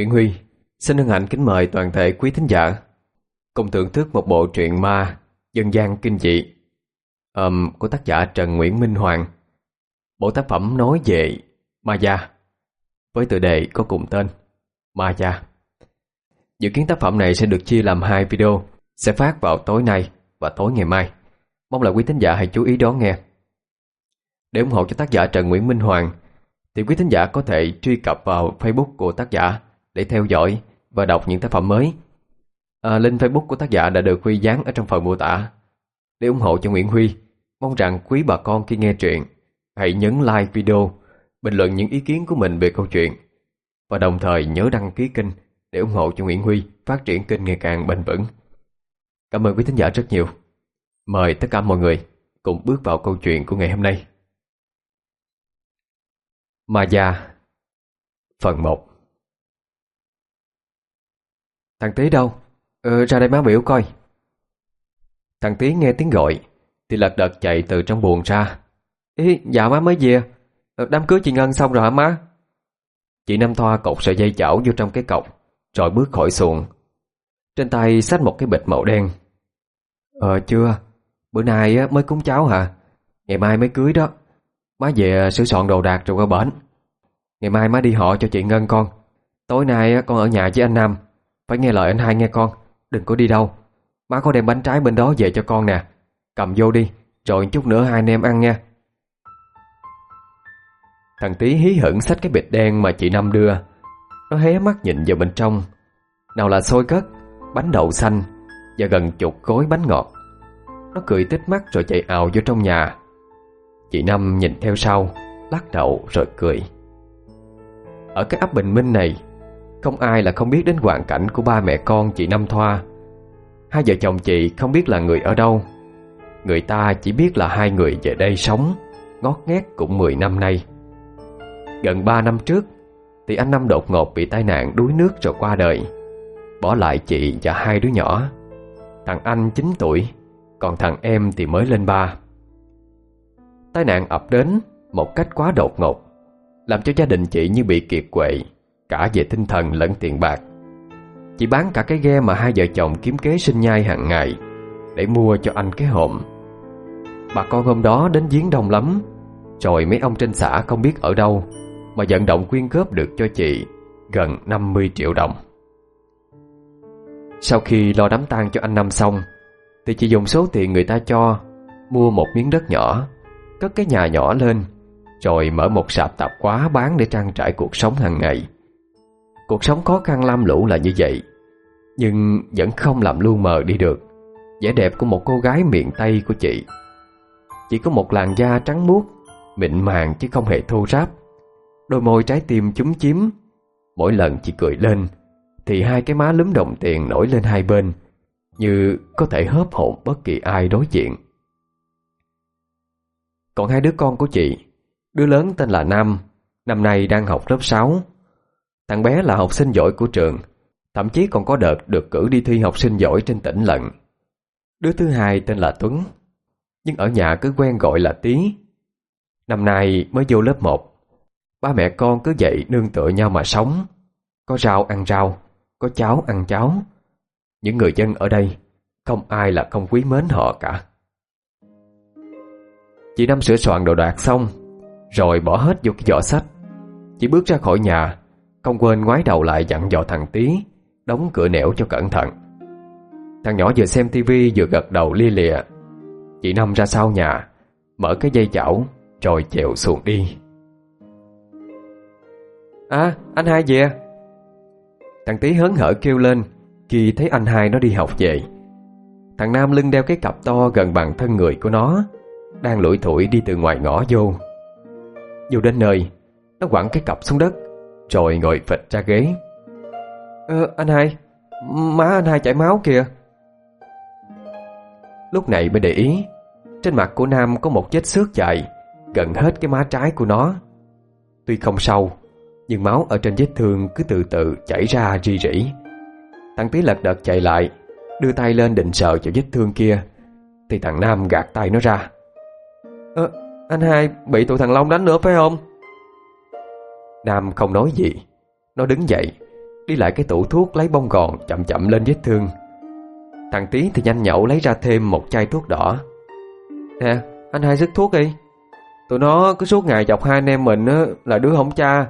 Nguyễn Huy xin hân hạnh kính mời toàn thể quý thính giả cùng thưởng thức một bộ truyện ma dân gian kinh dị um, của tác giả Trần Nguyễn Minh Hoàng. Bộ tác phẩm nói về ma gia với tựa đề có cùng tên Ma gia. Dự kiến tác phẩm này sẽ được chia làm hai video sẽ phát vào tối nay và tối ngày mai. Mong là quý thính giả hãy chú ý đón nghe. Để ủng hộ cho tác giả Trần Nguyễn Minh Hoàng thì quý thính giả có thể truy cập vào Facebook của tác giả để theo dõi và đọc những tác phẩm mới. À, link Facebook của tác giả đã được Huy dán ở trong phần mô tả. Để ủng hộ cho Nguyễn Huy, mong rằng quý bà con khi nghe truyện hãy nhấn like video, bình luận những ý kiến của mình về câu chuyện và đồng thời nhớ đăng ký kênh để ủng hộ cho Nguyễn Huy phát triển kênh ngày càng bền vững. Cảm ơn quý thính giả rất nhiều. Mời tất cả mọi người cùng bước vào câu chuyện của ngày hôm nay. Ma Gia Phần 1 Thằng Tý đâu? Ừ, ra đây má biểu coi. Thằng Tý nghe tiếng gọi Thì lật đật chạy từ trong buồng ra. Ý, dạ má mới về. Ờ, đám cưới chị Ngân xong rồi hả má? Chị Năm Thoa cột sợi dây chảo vô trong cái cọc Rồi bước khỏi xuồng. Trên tay xách một cái bịch màu đen. Ờ chưa. Bữa nay mới cúng cháu hả? Ngày mai mới cưới đó. Má về sửa soạn đồ đạc rồi qua bển. Ngày mai má đi họ cho chị Ngân con. Tối nay con ở nhà với anh Nam. Phải nghe lời anh hai nghe con, Đừng có đi đâu. Má có đem bánh trái bên đó về cho con nè. Cầm vô đi, Rồi chút nữa hai anh em ăn nha. Thằng Tý hí hửng xách cái bịch đen mà chị Năm đưa. Nó hé mắt nhìn vào bên trong. Nào là xôi cất, Bánh đậu xanh Và gần chục gói bánh ngọt. Nó cười tít mắt rồi chạy ào vô trong nhà. Chị Năm nhìn theo sau, Lắc đầu rồi cười. Ở cái ấp Bình Minh này không ai là không biết đến hoàn cảnh của ba mẹ con chị Năm Thoa. Hai vợ chồng chị không biết là người ở đâu. Người ta chỉ biết là hai người về đây sống, Ngót nghét cũng 10 năm nay. Gần 3 năm trước, Thì anh Năm đột ngột bị tai nạn đuối nước rồi qua đời. Bỏ lại chị và hai đứa nhỏ. Thằng anh 9 tuổi, Còn thằng em thì mới lên ba. Tai nạn ập đến một cách quá đột ngột, Làm cho gia đình chị như bị kiệt quệ. Cả về tinh thần lẫn tiền bạc. Chị bán cả cái ghe mà hai vợ chồng kiếm kế sinh nhai hàng ngày Để mua cho anh cái hộm Bà con hôm đó đến giếng đông lắm, Rồi mấy ông trên xã không biết ở đâu Mà vận động quyên góp được cho chị Gần 50 triệu đồng. Sau khi lo đám tang cho anh Năm xong, Thì chị dùng số tiền người ta cho Mua một miếng đất nhỏ, Cất cái nhà nhỏ lên, Rồi mở một sạp tạp quá bán để trang trải cuộc sống hàng ngày. Cuộc sống khó khăn lam lũ là như vậy, Nhưng vẫn không làm lu mờ đi được. Vẻ đẹp của một cô gái miền Tây của chị. Chỉ có một làn da trắng muốt, Mịn màng chứ không hề thô ráp. Đôi môi trái tim chúm chiếm Mỗi lần chị cười lên, Thì hai cái má lúm đồng tiền nổi lên hai bên, Như có thể hớp hồn bất kỳ ai đối diện. Còn hai đứa con của chị, Đứa lớn tên là Nam, Năm nay đang học lớp 6 Thằng bé là học sinh giỏi của trường, Thậm chí còn có đợt được cử đi thi học sinh giỏi trên tỉnh lận. Đứa thứ hai tên là Tuấn, Nhưng ở nhà cứ quen gọi là Tí Năm nay mới vô lớp 1 Ba mẹ con cứ dậy nương tựa nhau mà sống. Có rau ăn rau, Có cháo ăn cháo. Những người dân ở đây, Không ai là không quý mến họ cả. Chị Năm sửa soạn đồ đạc xong, Rồi bỏ hết vô cái giỏ sách. Chị bước ra khỏi nhà không quên ngoái đầu lại dặn dò thằng Tí Đóng cửa nẻo cho cẩn thận. Thằng nhỏ vừa xem tivi vừa gật đầu lia lịa. Chị Năm ra sau nhà, Mở cái dây chảo, Rồi chèo xuồng đi. À anh hai về. Thằng Tí hớn hở kêu lên Khi thấy anh hai nó đi học về. Thằng Nam lưng đeo cái cặp to gần bằng thân người của nó, Đang lủi thủi đi từ ngoài ngõ vô. Vô đến nơi, Nó quẳng cái cặp xuống đất. Rồi ngồi phịch ra ghế. Ờ anh hai Má anh hai chảy máu kìa. Lúc này mới để ý Trên mặt của Nam có một vết xước dài Gần hết cái má trái của nó. Tuy không sâu Nhưng máu ở trên vết thương cứ từ từ chảy ra ri rỉ. Thằng Tí lật đật chạy lại Đưa tay lên định sờ cho vết thương kia Thì thằng Nam gạt tay nó ra. Ơ anh hai bị tụi thằng Long đánh nữa phải không Nam không nói gì. Nó đứng dậy, Đi lại cái tủ thuốc lấy bông gòn chậm chậm lên vết thương. Thằng Tí thì nhanh nhậu lấy ra thêm một chai thuốc đỏ. Nè, anh hai sức thuốc đi. Tụi nó cứ suốt ngày chọc hai anh em mình là đứa không cha.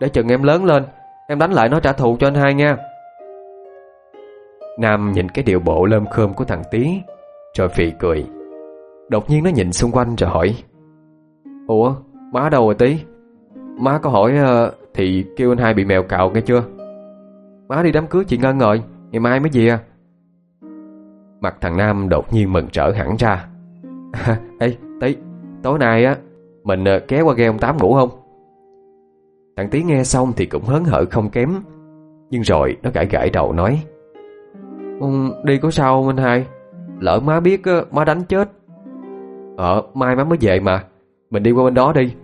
Để chừng em lớn lên, Em đánh lại nó trả thù cho anh hai nha. Nam nhìn cái điệu bộ lơm khơm của thằng Tí Rồi phì cười. Đột nhiên nó nhìn xung quanh rồi hỏi, Ủa, má đâu rồi Tí Má có hỏi ờ, thì kêu anh hai bị mèo cào nghe chưa? Má đi đám cưới chị Ngân rồi, Ngày mai mới về à? Mặt thằng Nam đột nhiên mừng trở hẳn ra. Ê, Tí, Tối nay á, Mình ờ, ké kéo qua ghe ông Tám ngủ không? Thằng Tí nghe xong thì cũng hớn hở không kém, Nhưng rồi nó gãi gãi đầu nói ừ, Đi có sao không anh hai? Lỡ má biết ờ, má đánh chết. Ờ mai má mới về mà, Mình đi qua bên đó đi.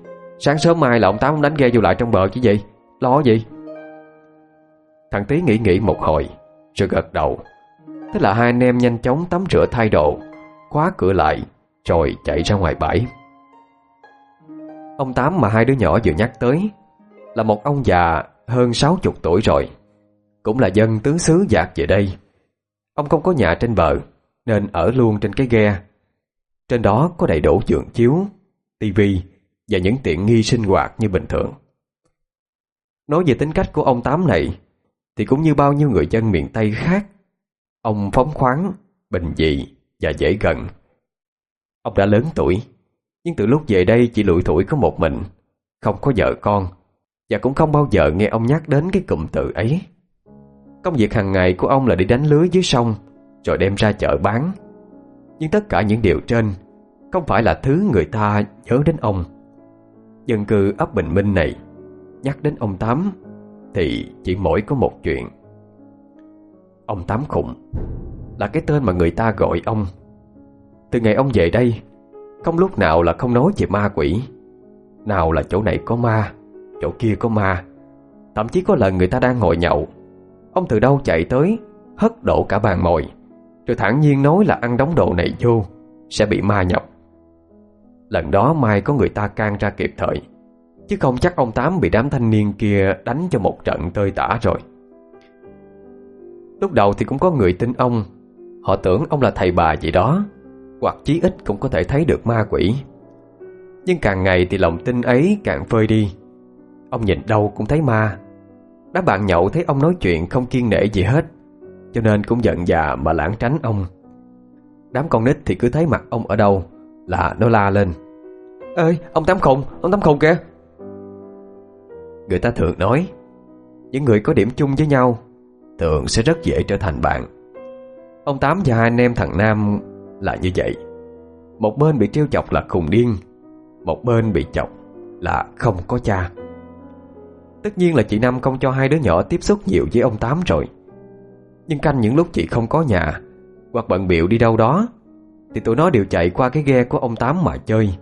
Sáng sớm mai là ông Tám đánh ghe vô lại trong bờ chứ gì? Lo gì? Thằng Tí nghĩ nghĩ một hồi, Rồi gật đầu. Thế là hai anh em nhanh chóng tắm rửa thay đồ, Khóa cửa lại, Rồi chạy ra ngoài bãi. Ông Tám mà hai đứa nhỏ vừa nhắc tới, Là một ông già hơn 60 tuổi rồi, Cũng là dân tứ xứ dạt về đây. Ông không có nhà trên bờ, Nên ở luôn trên cái ghe. Trên đó có đầy đủ giường chiếu, tivi và những tiện nghi sinh hoạt như bình thường. Nói về tính cách của ông Tám này thì cũng như bao nhiêu người dân miền Tây khác. Ông phóng khoáng, bình dị và dễ gần. Ông đã lớn tuổi, nhưng từ lúc về đây chỉ lụi tuổi có một mình, không có vợ con và cũng không bao giờ nghe ông nhắc đến cái cụm từ ấy. Công việc hàng ngày của ông là đi đánh lưới dưới sông rồi đem ra chợ bán. Nhưng tất cả những điều trên không phải là thứ người ta nhớ đến ông. Dân cư ấp Bình Minh này, Nhắc đến ông Tám Thì chỉ mỗi có một chuyện. Ông Tám khủng Là cái tên mà người ta gọi ông. Từ ngày ông về đây, Không lúc nào là không nói về ma quỷ. Nào là chỗ này có ma, Chỗ kia có ma. Thậm chí có lần người ta đang ngồi nhậu. Ông từ đâu chạy tới, Hất đổ cả bàn mồi. Rồi thản nhiên nói là ăn đống đồ này vô, Sẽ bị ma nhập. Lần đó mai có người ta can ra kịp thời. Chứ không chắc ông Tám bị đám thanh niên kia đánh cho một trận tơi tả rồi. Lúc đầu thì cũng có người tin ông. Họ tưởng ông là thầy bà gì đó. Hoặc chí ít cũng có thể thấy được ma quỷ. Nhưng càng ngày thì lòng tin ấy càng phơi đi. Ông nhìn đâu cũng thấy ma. Đám bạn nhậu thấy ông nói chuyện không kiên nể gì hết. Cho nên cũng giận già mà lãng tránh ông. Đám con nít thì cứ thấy mặt ông ở đâu là nó la lên. Ơi ông Tám Khùng Ông Tám Khùng kìa. Người ta thường nói Những người có điểm chung với nhau Thường sẽ rất dễ trở thành bạn. Ông Tám và hai anh em thằng Nam Là như vậy. Một bên bị trêu chọc là khùng điên Một bên bị chọc là không có cha. Tất nhiên là chị Năm không cho hai đứa nhỏ tiếp xúc nhiều với ông Tám rồi. Nhưng canh những lúc chị không có nhà Hoặc bận biệu đi đâu đó thì tụi nó đều chạy qua cái ghe của ông Tám mà chơi.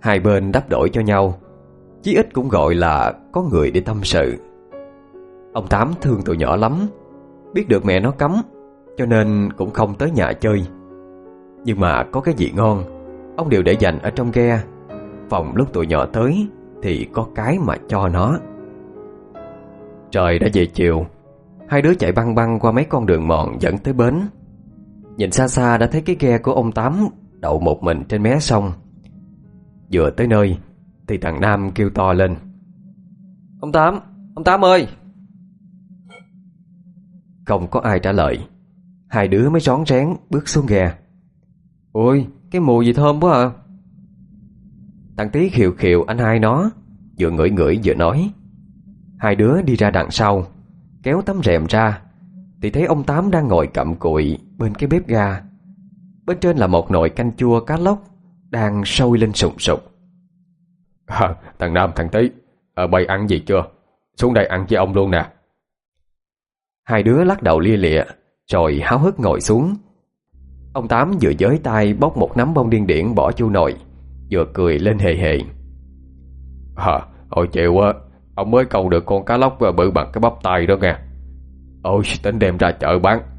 Hai bên đắp đổi cho nhau. Chí ít cũng gọi là có người để tâm sự. Ông Tám thương tụi nhỏ lắm. Biết được mẹ nó cấm, Cho nên cũng không tới nhà chơi. Nhưng mà có cái gì ngon, Ông đều để dành ở trong ghe. Phòng lúc tụi nhỏ tới Thì có cái mà cho nó. Trời đã về chiều. Hai đứa chạy băng băng qua mấy con đường mòn dẫn tới bến. Nhìn xa xa đã thấy cái ghe của ông Tám Đậu một mình trên mé sông. Vừa tới nơi Thì thằng Nam kêu to lên. Ông Tám, ông Tám ơi! Không có ai trả lời. Hai đứa mới rón rén bước xuống ghe. Ôi, cái mùi gì thơm quá à! Thằng Tí khiều khiều anh hai nó Vừa ngửi ngửi vừa nói. Hai đứa đi ra đằng sau Kéo tấm rèm ra Thì thấy ông Tám đang ngồi cặm cụi. Bên cái bếp ga. Bên trên là một nồi canh chua cá lóc Đang sôi lên sùng sục à, Thằng Nam thằng Tý Ở bày ăn gì chưa? Xuống đây ăn với ông luôn nè. Hai đứa lắc đầu lia lịa Rồi háo hức ngồi xuống. Ông Tám vừa giới tay bóc một nắm bông điên điển bỏ chu nồi Vừa cười lên hề hề. À, hồi chiều á Ông mới câu được con cá lóc bự bằng cái bắp tay đó nghe. Ôi, tính đem ra chợ bán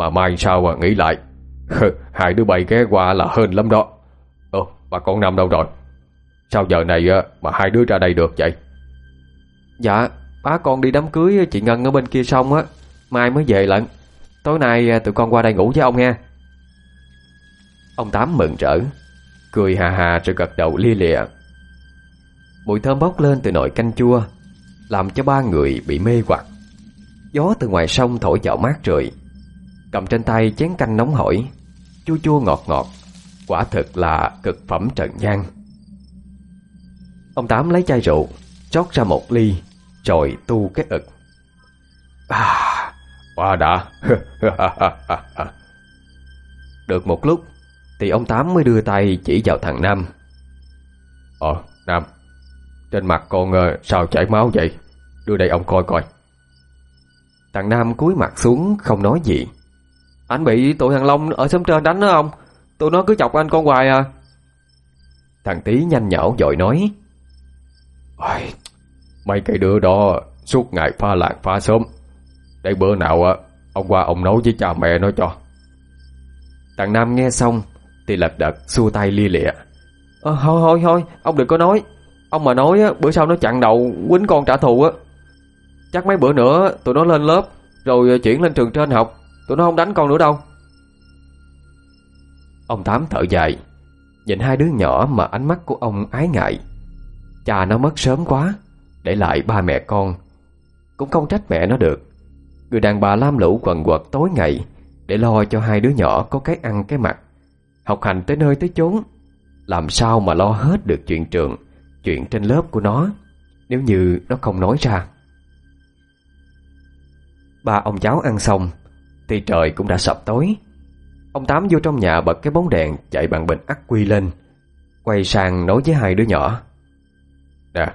mà mai sao mà nghĩ lại? Hai đứa bay ghé qua là hên lắm đó. Ồ bà con Năm đâu rồi? Sao giờ này mà hai đứa ra đây được vậy? Dạ Bá con đi đám cưới chị Ngân ở bên kia sông á. Mai mới về lận. Tối nay à, tụi con qua đây ngủ với ông nha. Ông Tám mừng rỡ Cười hà hà rồi gật đầu lia lịa. Mùi thơm bốc lên từ nồi canh chua Làm cho ba người bị mê hoặc. Gió từ ngoài sông thổi vào mát rượi Cầm trên tay chén canh nóng hổi Chua chua ngọt ngọt Quả thực là cực phẩm trần gian. Ông Tám lấy chai rượu Chót ra một ly Rồi tu cái ực. À Quá đã. Được một lúc Thì ông Tám mới đưa tay chỉ vào thằng Nam. Ờ Nam Trên mặt con uh, sao chảy máu vậy? Đưa đây ông coi coi. Thằng Nam cúi mặt xuống không nói gì. Anh bị tụi thằng Long ở xóm trên đánh đó không Tụi nó cứ chọc anh con hoài à. Thằng Tý nhanh nhảu dội nói. Ôi, Mấy cái đứa đó Suốt ngày pha lạc pha sớm Để bữa nào ông qua ông nấu với cha mẹ nó cho. Thằng Nam nghe xong Thì lật đật xua tay lia lịa. Ờ thôi thôi thôi Ông đừng có nói. Ông mà nói á, bữa sau nó chặn đầu Quýnh con trả thù á. Chắc mấy bữa nữa tụi nó lên lớp Rồi chuyển lên trường trên học Tụi nó không đánh con nữa đâu. Ông Tám thở dài, Nhìn hai đứa nhỏ mà ánh mắt của ông ái ngại. Cha nó mất sớm quá, Để lại ba mẹ con. Cũng không trách mẹ nó được. Người đàn bà lam lũ quần quật tối ngày, Để lo cho hai đứa nhỏ có cái ăn cái mặc. Học hành tới nơi tới chốn, Làm sao mà lo hết được chuyện trường, Chuyện trên lớp của nó, Nếu như nó không nói ra. Ba ông cháu ăn xong thì trời cũng đã sập tối. Ông Tám vô trong nhà bật cái bóng đèn Chạy bằng bình ắc quy lên Quay sang nói với hai đứa nhỏ. Nè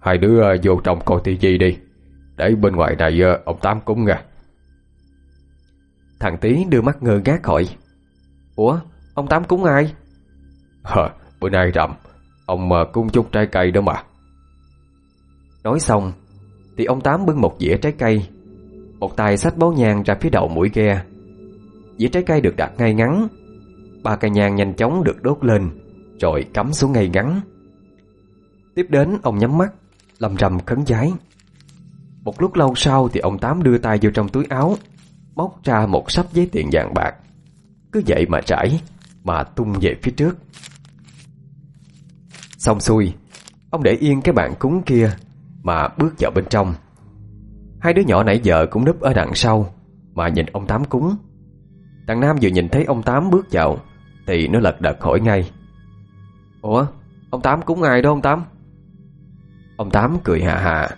Hai đứa ờ, vô trong coi tivi đi Để bên ngoài này ờ, ông Tám cúng nha. Thằng Tý đưa mắt ngơ ngác hỏi Ủa ông Tám cúng ai? Hờ, Bữa nay rằm Ông ờ, cúng chút trái cây đó mà. Nói xong Thì ông Tám bưng một dĩa trái cây một tay xách bó nhang ra phía đầu mũi ghe. Dĩa trái cây được đặt ngay ngắn. Ba cây nhang nhanh chóng được đốt lên, Rồi cắm xuống ngay ngắn. Tiếp đến, ông nhắm mắt, Lầm rầm khấn giái. Một lúc lâu sau thì ông Tám đưa tay vô trong túi áo, Móc ra một sắp giấy tiền vàng bạc. Cứ vậy mà trải, Mà tung về phía trước. Xong xuôi, Ông để yên cái bàn cúng kia, Mà bước vào bên trong. Hai đứa nhỏ nãy giờ cũng núp ở đằng sau Mà nhìn ông Tám cúng. Thằng Nam vừa nhìn thấy ông Tám bước vào Thì nó lật đật hỏi ngay. Ủa Ông Tám cúng ai đó ông Tám? Ông Tám cười hà hà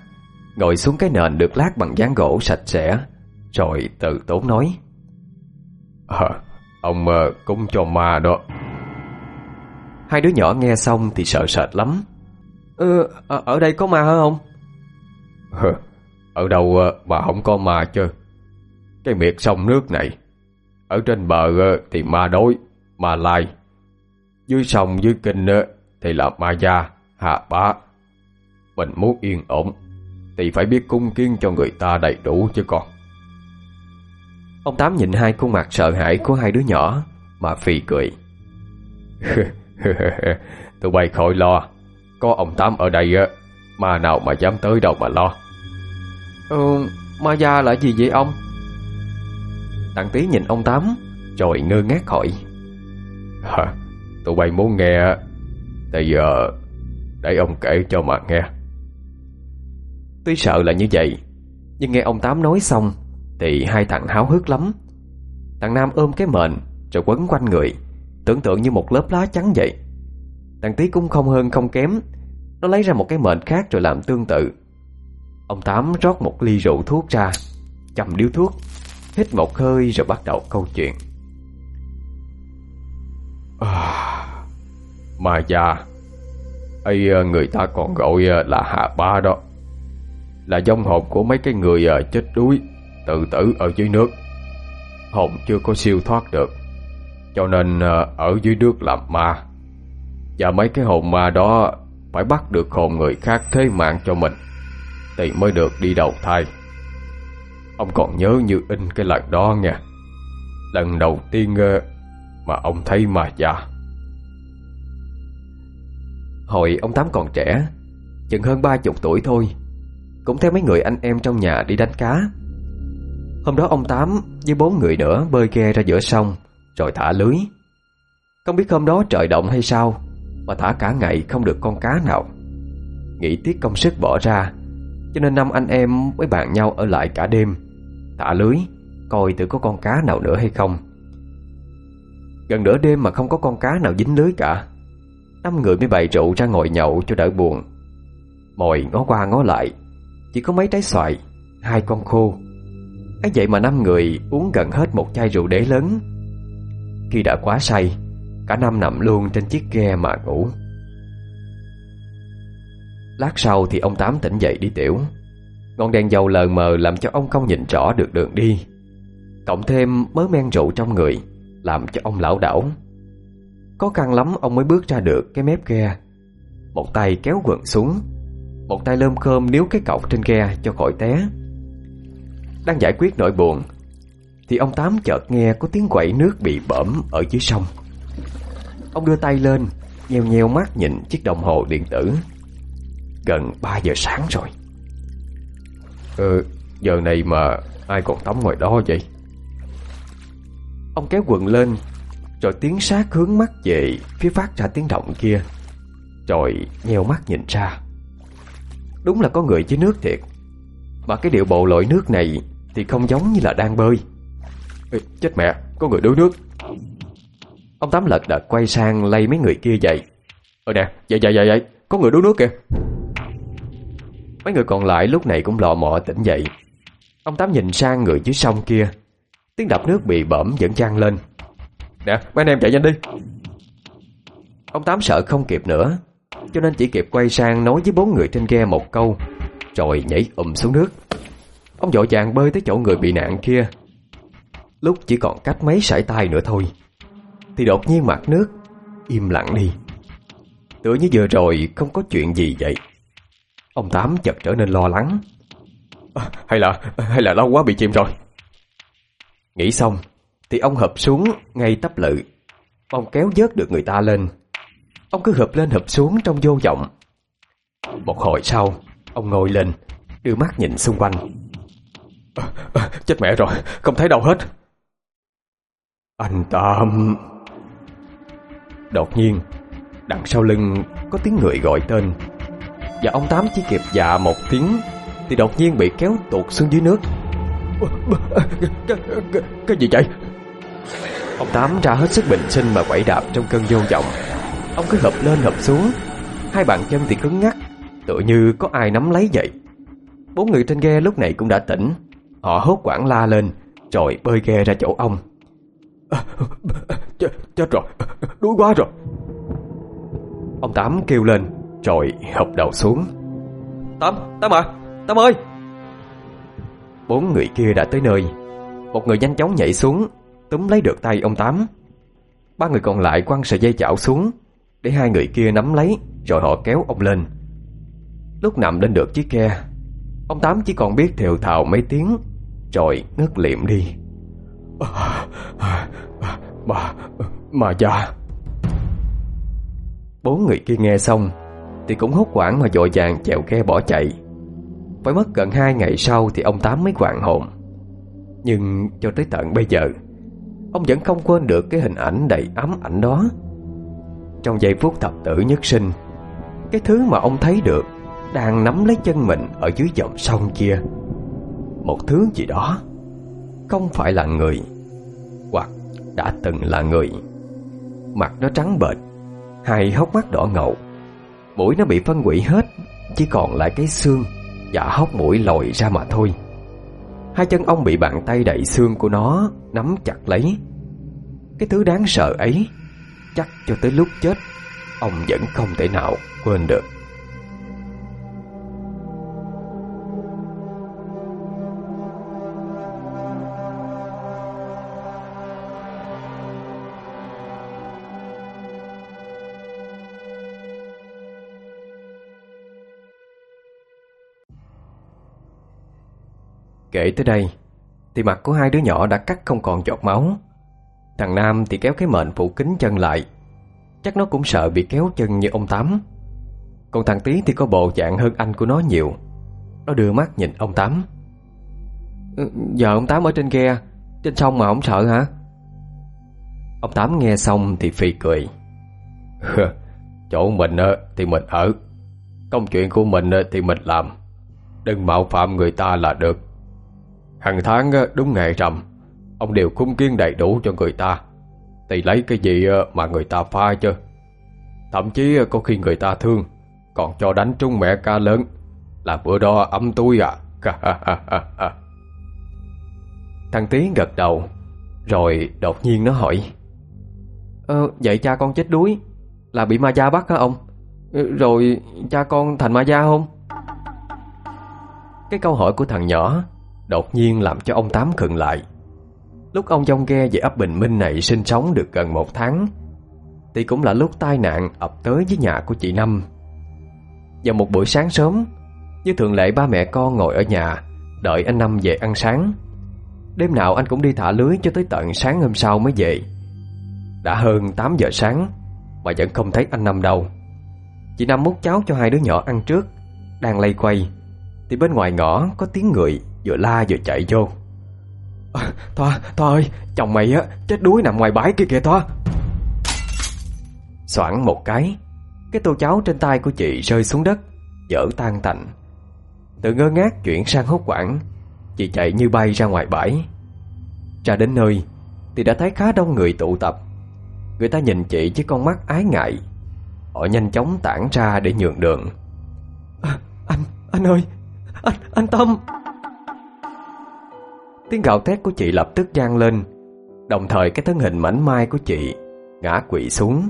Ngồi xuống cái nền được lát bằng dáng gỗ sạch sẽ Rồi từ tốn nói. À, Ông uh, cúng cho ma đó. Hai đứa nhỏ nghe xong thì sợ sệt lắm. Ừ, ở, ở đây có ma hả không? Ở đâu mà không có ma chứ? Cái miệt sông nước này. Ở trên bờ thì ma đối, ma lai. Dưới sông dưới kinh thì là ma gia, hạ bá. Mình muốn yên ổn Thì phải biết cung kiên cho người ta đầy đủ chứ con. Ông Tám nhìn hai khuôn mặt sợ hãi của hai đứa nhỏ Mà phì cười. Tụi bay khỏi lo. Có ông Tám ở đây á Mà nào mà dám tới đâu mà lo Ừ, ma gia là gì vậy ông? Thằng Tí nhìn ông Tám Rồi ngơ ngác hỏi. Hả, Tụi bay muốn nghe Thì giờ Để ông kể cho mà nghe. Tuy sợ là như vậy Nhưng nghe ông Tám nói xong Thì hai thằng háo hức lắm. Thằng Nam ôm cái mền Rồi quấn quanh người Tưởng tượng như một lớp lá trắng vậy. Thằng Tí cũng không hơn không kém Nó lấy ra một cái mền khác rồi làm tương tự Ông Tám rót một ly rượu thuốc ra Chầm điếu thuốc Hít một hơi rồi bắt đầu câu chuyện. À, Mà già ấy ờ, người ta còn gọi ờ, là hạ ba đó. Là dông hồn của mấy cái người ờ, chết đuối Tự tử ở dưới nước. Hồn chưa có siêu thoát được Cho nên ở dưới nước làm ma. Và mấy cái hồn ma đó Phải bắt được hồn người khác thế mạng cho mình. Thì mới được đi đầu thai. Ông còn nhớ như in cái lần đó nha Lần đầu tiên ờ, mà ông thấy ma già Hồi ông Tám còn trẻ, Chừng hơn ba chục tuổi thôi, Cũng theo mấy người anh em trong nhà đi đánh cá. Hôm đó ông Tám với bốn người nữa bơi ghe ra giữa sông, Rồi thả lưới. Không biết hôm đó trời động hay sao, Mà thả cả ngày không được con cá nào. Nghĩ tiếc công sức bỏ ra cho nên năm anh em mới bạn nhau ở lại cả đêm. Thả lưới, Coi thử có con cá nào nữa hay không. Gần nửa đêm mà không có con cá nào dính lưới cả. Năm người mới bày rượu ra ngồi nhậu cho đỡ buồn. Mồi ngó qua ngó lại, Chỉ có mấy trái xoài, Hai con khô. Ấy vậy mà năm người uống gần hết một chai rượu đế lớn. Khi đã quá say, Cả năm nằm luôn trên chiếc ghe mà ngủ. Lát sau thì ông Tám tỉnh dậy đi tiểu. Ngọn đèn dầu lờ mờ làm cho ông không nhìn rõ được đường đi. Cộng thêm mớ men rượu trong người Làm cho ông lão đảo. Khó khăn lắm ông mới bước ra được cái mép ghe. Một tay kéo quần xuống, Một tay lơm khơm níu cái cọc trên ghe cho khỏi té. Đang giải quyết nỗi buồn, Thì ông Tám chợt nghe có tiếng quậy nước bị bẩm ở dưới sông. Ông đưa tay lên, Nheo nheo mắt nhìn chiếc đồng hồ điện tử. Gần 3 giờ sáng rồi. Ừ, giờ này mà ai còn tắm ngoài đó vậy? Ông kéo quần lên Rồi tiến sát hướng mắt về Phía phát ra tiếng động kia Rồi nheo mắt nhìn ra. Đúng là có người dưới nước thiệt Mà cái điệu bộ lội nước này Thì không giống như là đang bơi. Ê, Chết mẹ, có người đuối nước. Ông Tám lật đật quay sang lay mấy người kia dậy. Ờ nè, dậy dậy dậy dậy Có người đuối nước kìa. Mấy người còn lại lúc này cũng lò mọ tỉnh dậy. Ông Tám nhìn sang người dưới sông kia. Tiếng đập nước bị bẩm vẫn trăng lên. Nè, mấy anh em chạy nhanh đi. Ông Tám sợ không kịp nữa Cho nên chỉ kịp quay sang nói với bốn người trên ghe một câu Rồi nhảy ùm xuống nước. Ông vội vàng bơi tới chỗ người bị nạn kia. Lúc chỉ còn cách mấy sải tay nữa thôi Thì đột nhiên mặt nước Im lặng đi. Tựa như vừa rồi không có chuyện gì vậy. Ông Tám chợt trở nên lo lắng. À, Hay là hay là lâu quá bị chìm rồi? Nghĩ xong Thì ông hợp xuống ngay tấp lự. Ông kéo vớt được người ta lên. Ông cứ hợp lên hợp xuống trong vô vọng. Một hồi sau Ông ngồi lên Đưa mắt nhìn xung quanh. À, à, Chết mẹ rồi Không thấy đâu hết. Anh Tam Đột nhiên Đằng sau lưng có tiếng người gọi tên. Và ông Tám chỉ kịp dạ một tiếng Thì đột nhiên bị kéo tuột xuống dưới nước. Cái, cái, cái gì vậy? Ông Tám ra hết sức bình sinh mà quẩy đạp trong cơn vô vọng Ông cứ hợp lên hợp xuống. Hai bàn chân thì cứng ngắc Tựa như có ai nắm lấy vậy. Bốn người trên ghe lúc này cũng đã tỉnh. Họ hốt quảng la lên Rồi bơi ghe ra chỗ ông. À, chết, chết rồi Đuối quá rồi. Ông Tám kêu lên Rồi hộp đầu xuống. Tám, Tám à, Tám ơi. Bốn người kia đã tới nơi. Một người nhanh chóng nhảy xuống Túm lấy được tay ông Tám. Ba người còn lại quăng sợi dây chảo xuống Để hai người kia nắm lấy Rồi họ kéo ông lên. Lúc nằm lên được chiếc ghe Ông Tám chỉ còn biết thều thào mấy tiếng Rồi ngất liệm đi. Mà, mà già. Bốn người kia nghe xong thì cũng hốt quảng mà dội vàng chèo ghe bỏ chạy. Phải mất gần hai ngày sau Thì ông Tám mới quạng hồn. Nhưng cho tới tận bây giờ, Ông vẫn không quên được cái hình ảnh đầy ám ảnh đó. Trong giây phút thập tử nhất sinh, Cái thứ mà ông thấy được Đang nắm lấy chân mình Ở dưới dòng sông kia. Một thứ gì đó, Không phải là người, Hoặc đã từng là người. Mặt nó trắng bệch, Hai hốc mắt đỏ ngầu. Mũi nó bị phân hủy hết, Chỉ còn lại cái xương Và hốc mũi lồi ra mà thôi. Hai chân ông bị bàn tay đậy xương của nó Nắm chặt lấy. Cái thứ đáng sợ ấy, Chắc cho tới lúc chết, Ông vẫn không thể nào quên được. Kể tới đây, Thì mặt của hai đứa nhỏ đã cắt không còn giọt máu. Thằng Nam thì kéo cái mệnh phủ kính chân lại. Chắc nó cũng sợ bị kéo chân như ông Tám. Còn thằng Tí thì có bộ dạng hơn anh của nó nhiều. Nó đưa mắt nhìn ông Tám. Ừ, giờ ông Tám ở trên ghe, Trên sông mà không sợ hả? Ông Tám nghe xong thì phì cười. cười Chỗ mình thì mình ở, Công chuyện của mình thì mình làm. Đừng mạo phạm người ta là được. Hàng tháng đúng ngày rằm Ông đều cung kiên đầy đủ cho người ta. Thì lấy cái gì mà người ta pha chứ? Thậm chí có khi người ta thương Còn cho đánh trúng mẹ ca lớn. Là bữa đó ấm túi à. Thằng Tí gật đầu Rồi đột nhiên nó hỏi. Ờ vậy cha con chết đuối Là bị ma gia bắt hả ông? Ừ, Rồi cha con thành ma gia không? Cái câu hỏi của thằng nhỏ Đột nhiên làm cho ông Tám khựng lại. Lúc ông dông ghe về ấp Bình Minh này sinh sống được gần một tháng, Thì cũng là lúc tai nạn ập tới với nhà của chị Năm. Vào một buổi sáng sớm, Như thường lệ ba mẹ con ngồi ở nhà, Đợi anh Năm về ăn sáng. Đêm nào anh cũng đi thả lưới cho tới tận sáng hôm sau mới về. Đã hơn 8 giờ sáng, Mà vẫn không thấy anh Năm đâu. Chị Năm múc cháo cho hai đứa nhỏ ăn trước, Đang lay quay. Thì bên ngoài ngõ có tiếng người. Vừa la vừa chạy vô. À, Thoa, Thoa ơi Chồng mày á chết đuối nằm ngoài bãi kia kìa Thoa Soảng một cái Cái tô cháo trên tay của chị rơi xuống đất Dở tan tành. Từ ngơ ngác chuyển sang hốt quảng Chị chạy như bay ra ngoài bãi. Ra đến nơi Thì đã thấy khá đông người tụ tập. Người ta nhìn chị với con mắt ái ngại. Họ nhanh chóng tản ra để nhường đường. À, Anh, anh ơi Anh, anh Tâm. Tiếng gào thét của chị lập tức gian lên. Đồng thời cái thân hình mảnh mai của chị Ngã quỵ xuống.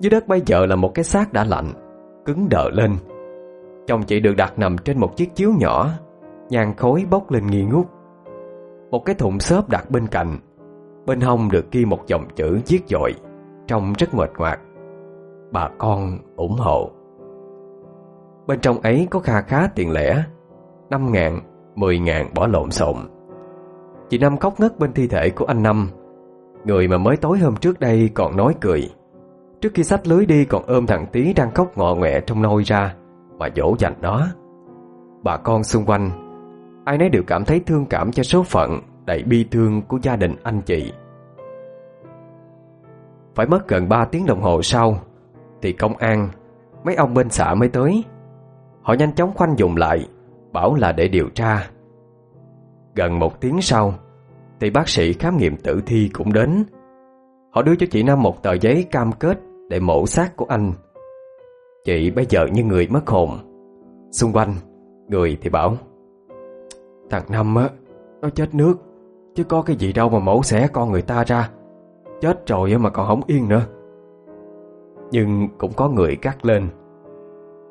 Dưới đất bây giờ là một cái xác đã lạnh Cứng đờ lên. Chồng chị được đặt nằm trên một chiếc chiếu nhỏ Nhàn khối bốc lên nghi ngút. Một cái thùng xốp đặt bên cạnh Bên hông được ghi một dòng chữ viết dội Trông rất mệt ngoạc. Bà con ủng hộ. Bên trong ấy có kha khá tiền lẻ năm ngàn, mười ngàn bỏ lộn xộn. Chị Năm khóc ngất bên thi thể của anh Năm. Người mà mới tối hôm trước đây còn nói cười. Trước khi sách lưới đi còn ôm thằng Tý đang khóc ngọ ngoẹ trong nôi ra. Mà dỗ dành nó. Bà con xung quanh, Ai nấy đều cảm thấy thương cảm cho số phận Đầy bi thương của gia đình anh chị. Phải mất gần 3 tiếng đồng hồ sau, Thì công an, Mấy ông bên xã mới tới. Họ nhanh chóng khoanh dùng lại, Bảo là để điều tra. Gần một tiếng sau thì bác sĩ khám nghiệm tử thi cũng đến. Họ đưa cho chị Năm một tờ giấy cam kết Để mổ xác của anh. Chị bây giờ như người mất hồn. Xung quanh Người thì bảo Thằng Năm á Nó chết nước Chứ có cái gì đâu mà mổ xẻ con người ta ra. Chết rồi mà còn không yên nữa. Nhưng cũng có người cắt lên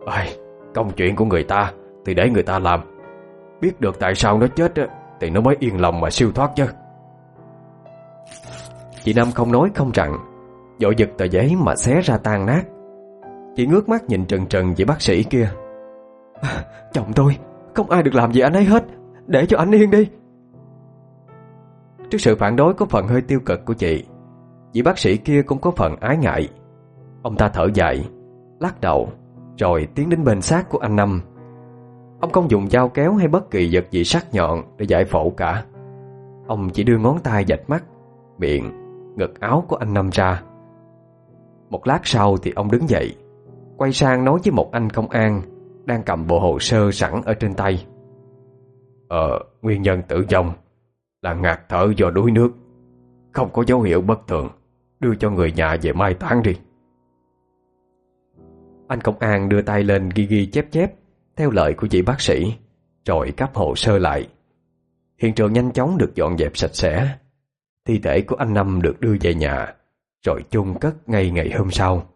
Ôi, Công chuyện của người ta Thì để người ta làm. Biết được tại sao nó chết Thì nó mới yên lòng mà siêu thoát chứ. Chị Năm không nói không rằng Dội giật tờ giấy mà xé ra tan nát. Chị ngước mắt nhìn trần trần vị bác sĩ kia. À, Chồng tôi Không ai được làm gì anh ấy hết Để cho anh yên đi. Trước sự phản đối có phần hơi tiêu cực của chị Vị bác sĩ kia cũng có phần ái ngại. Ông ta thở dài Lắc đầu Rồi tiến đến bên xác của anh Năm. Ông không dùng dao kéo hay bất kỳ vật gì sắc nhọn Để giải phẫu cả. Ông chỉ đưa ngón tay dạch mắt Miệng, ngực áo của anh Năm ra. Một lát sau thì ông đứng dậy Quay sang nói với một anh công an Đang cầm bộ hồ sơ sẵn ở trên tay. Ờ, nguyên nhân tử vong Là ngạt thở do đuối nước Không có dấu hiệu bất thường Đưa cho người nhà về mai táng đi. Anh công an đưa tay lên ghi ghi chép chép Theo lời của chị bác sĩ Rồi cắp hồ sơ lại. Hiện trường nhanh chóng được dọn dẹp sạch sẽ. Thi thể của anh Năm được đưa về nhà Rồi chôn cất ngay ngày hôm sau.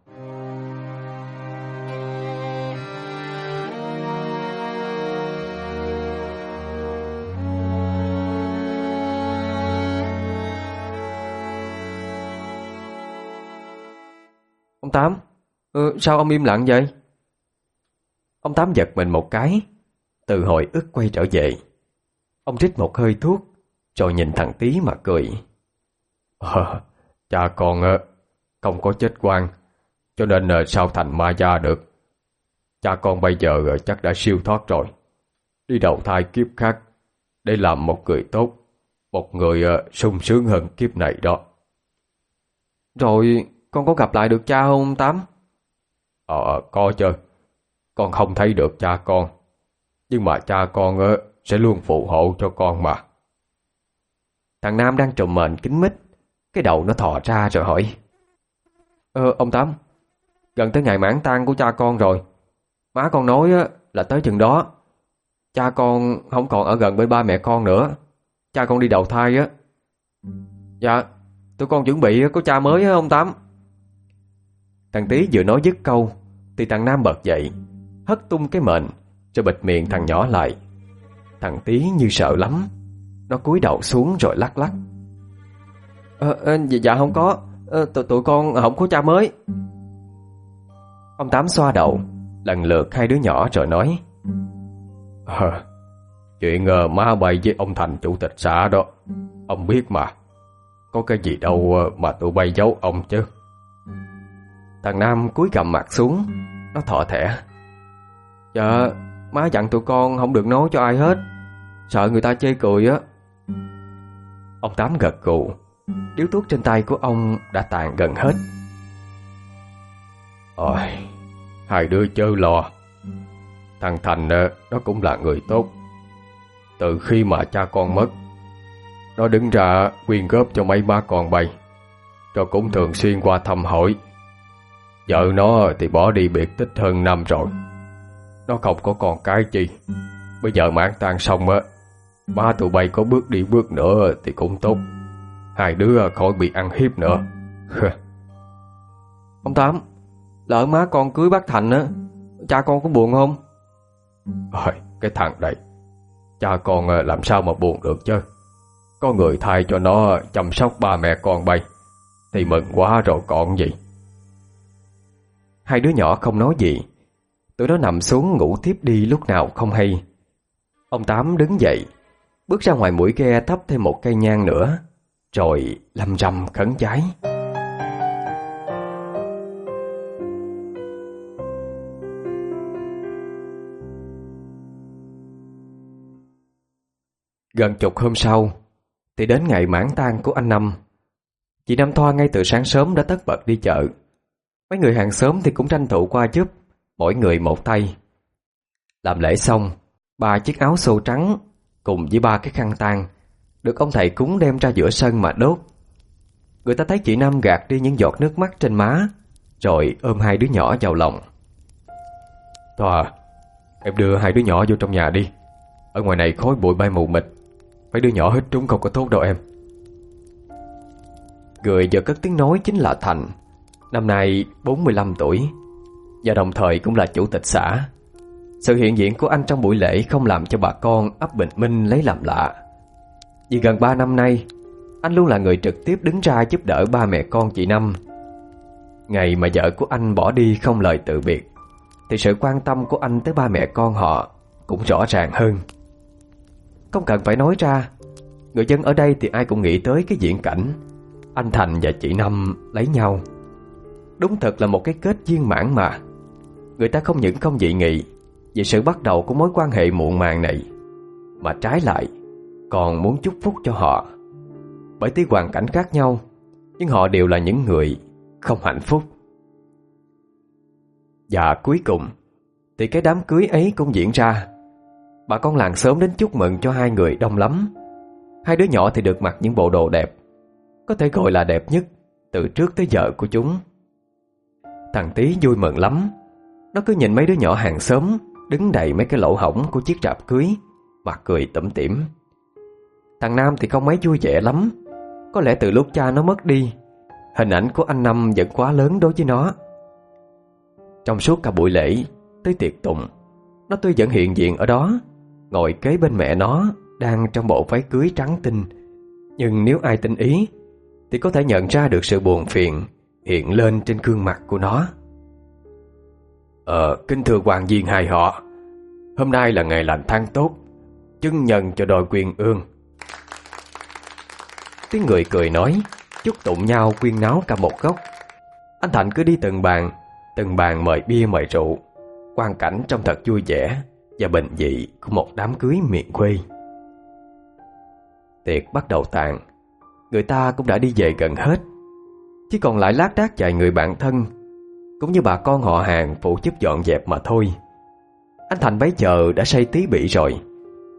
Ông Tám ừ, Sao ông im lặng vậy? Ông Tám giật mình một cái Từ hồi ức quay trở về. Ông rít một hơi thuốc Rồi nhìn thằng tí mà cười à, Cha con Không có chết quan Cho nên sao thành ma gia được? Cha con bây giờ chắc đã siêu thoát rồi. Đi đầu thai kiếp khác Để làm một người tốt Một người uh, sung sướng hơn kiếp này đó. Rồi con có gặp lại được cha không Tám? Ờ có chứ Con không thấy được cha con Nhưng mà cha con sẽ luôn phù hộ cho con mà. Thằng Nam đang trùm mền kính mít cái đầu nó thò ra rồi hỏi. Ờ ông Tám, Gần tới ngày mãn tang của cha con rồi. Má con nói là tới chừng đó. Cha con không còn ở gần bên ba mẹ con nữa. Cha con đi đầu thai á. Dạ Tụi con chuẩn bị có cha mới á, ông Tám. Thằng Tý vừa nói dứt câu, Thì thằng Nam bật dậy, Hất tung cái mền, Cho bịt miệng thằng nhỏ lại. Thằng Tý như sợ lắm, Nó cúi đầu xuống rồi lắc lắc. Ờ, ờ dạ, không có. Ờ, tụi, con không có cha mới. Ông Tám xoa đầu Lần lượt hai đứa nhỏ rồi nói. À, Chuyện uh, má bay với ông Thành chủ tịch xã đó Ông biết mà. Có cái gì đâu mà tụi bay giấu ông chứ. Thằng Nam cúi cầm mặt xuống Nó thọ thẻ. Dạ Má dặn tụi con không được nói cho ai hết. Sợ người ta chê cười á. Ông Tám gật gù Điếu thuốc trên tay của ông đã tàn gần hết. Ôi, Hai đứa chớ lo Thằng Thành ờ, nó cũng là người tốt. Từ khi mà cha con mất, Nó đứng ra quyên góp cho mấy ba con bay. Rồi cũng thường xuyên qua thăm hỏi. Vợ nó thì bỏ đi biệt tích hơn năm rồi. Nó không có còn cái chi. Bây giờ mãn tan xong á Ba tụi bay có bước đi bước nữa thì cũng tốt. Hai đứa khỏi bị ăn hiếp nữa. Ông Tám Lỡ má con cưới bác Thành á Cha con có buồn không? Ôi, cái thằng này Cha con à, làm sao mà buồn được chứ? Có người thay cho nó chăm sóc ba mẹ con bay Thì mừng quá rồi còn gì. Hai đứa nhỏ không nói gì. Tụi nó nằm xuống ngủ tiếp đi lúc nào không hay. Ông Tám đứng dậy Bước ra ngoài mũi ghe thắp thêm một cây nhang nữa rồi lâm râm khấn trái Gần chục hôm sau, Thì đến ngày mãn tang của anh Năm. Chị Năm Thoa ngay từ sáng sớm đã tất bật đi chợ. Mấy người hàng xóm thì cũng tranh thủ qua giúp, Mỗi người một tay. Làm lễ xong, Ba chiếc áo sâu trắng Cùng với ba cái khăn tang được ông thầy cúng đem ra giữa sân mà đốt. Người ta thấy chị Năm gạt đi những giọt nước mắt trên má, Rồi ôm hai đứa nhỏ vào lòng. Tòa Em đưa hai đứa nhỏ vô trong nhà đi. Ở ngoài này khói bụi bay mù mịt. Mấy đứa nhỏ hết trúng không có tốt đâu em. Người giờ cất tiếng nói chính là Thành. Năm nay 45 tuổi. Và đồng thời cũng là chủ tịch xã. Sự hiện diện của anh trong buổi lễ không làm cho bà con ấp Bình Minh lấy làm lạ. Vì gần 3 năm nay, Anh luôn là người trực tiếp đứng ra giúp đỡ ba mẹ con chị Năm. Ngày mà vợ của anh bỏ đi không lời từ biệt, Thì sự quan tâm của anh tới ba mẹ con họ Cũng rõ ràng hơn. Không cần phải nói ra, Người dân ở đây thì ai cũng nghĩ tới cái diễn cảnh Anh Thành và chị Năm lấy nhau. Đúng thật là một cái kết viên mãn mà. Người ta không những không dị nghị Về sự bắt đầu của mối quan hệ muộn màng này, Mà trái lại còn muốn chúc phúc cho họ. Bởi tuy hoàn cảnh khác nhau, Nhưng họ đều là những người Không hạnh phúc. Và cuối cùng, Thì cái đám cưới ấy cũng diễn ra. Bà con làng sớm đến chúc mừng cho hai người đông lắm. Hai đứa nhỏ thì được mặc những bộ đồ đẹp, Có thể gọi là đẹp nhất Từ trước tới giờ của chúng. Thằng Tý vui mừng lắm, Nó cứ nhìn mấy đứa nhỏ hàng xóm Đứng đầy mấy cái lỗ hổng của chiếc rạp cưới Mặt cười tủm tỉm. Thằng Nam thì không mấy vui vẻ lắm Có lẽ từ lúc cha nó mất đi Hình ảnh của anh Năm vẫn quá lớn đối với nó Trong suốt cả buổi lễ Tới tiệc tùng Nó tuy vẫn hiện diện ở đó Ngồi kế bên mẹ nó Đang trong bộ váy cưới trắng tinh Nhưng nếu ai tinh ý Thì có thể nhận ra được sự buồn phiền hiện lên trên gương mặt của nó. Ờ, kính thưa hoàng viên hai họ, hôm nay là ngày lành tháng tốt, chứng nhân cho đòi quyền ương. Tiếng người cười nói, chúc tụng nhau quyên náo cả một góc. Anh Thành cứ đi từng bàn, từng bàn mời bia mời rượu, quan cảnh trông thật vui vẻ, và bình dị của một đám cưới miền quê. Tiệc bắt đầu tàn, người ta cũng đã đi về gần hết. Chỉ còn lại lác đác vài người bạn thân, cũng như bà con họ hàng phụ giúp dọn dẹp mà thôi. Anh Thành bấy giờ đã say tí bị rồi,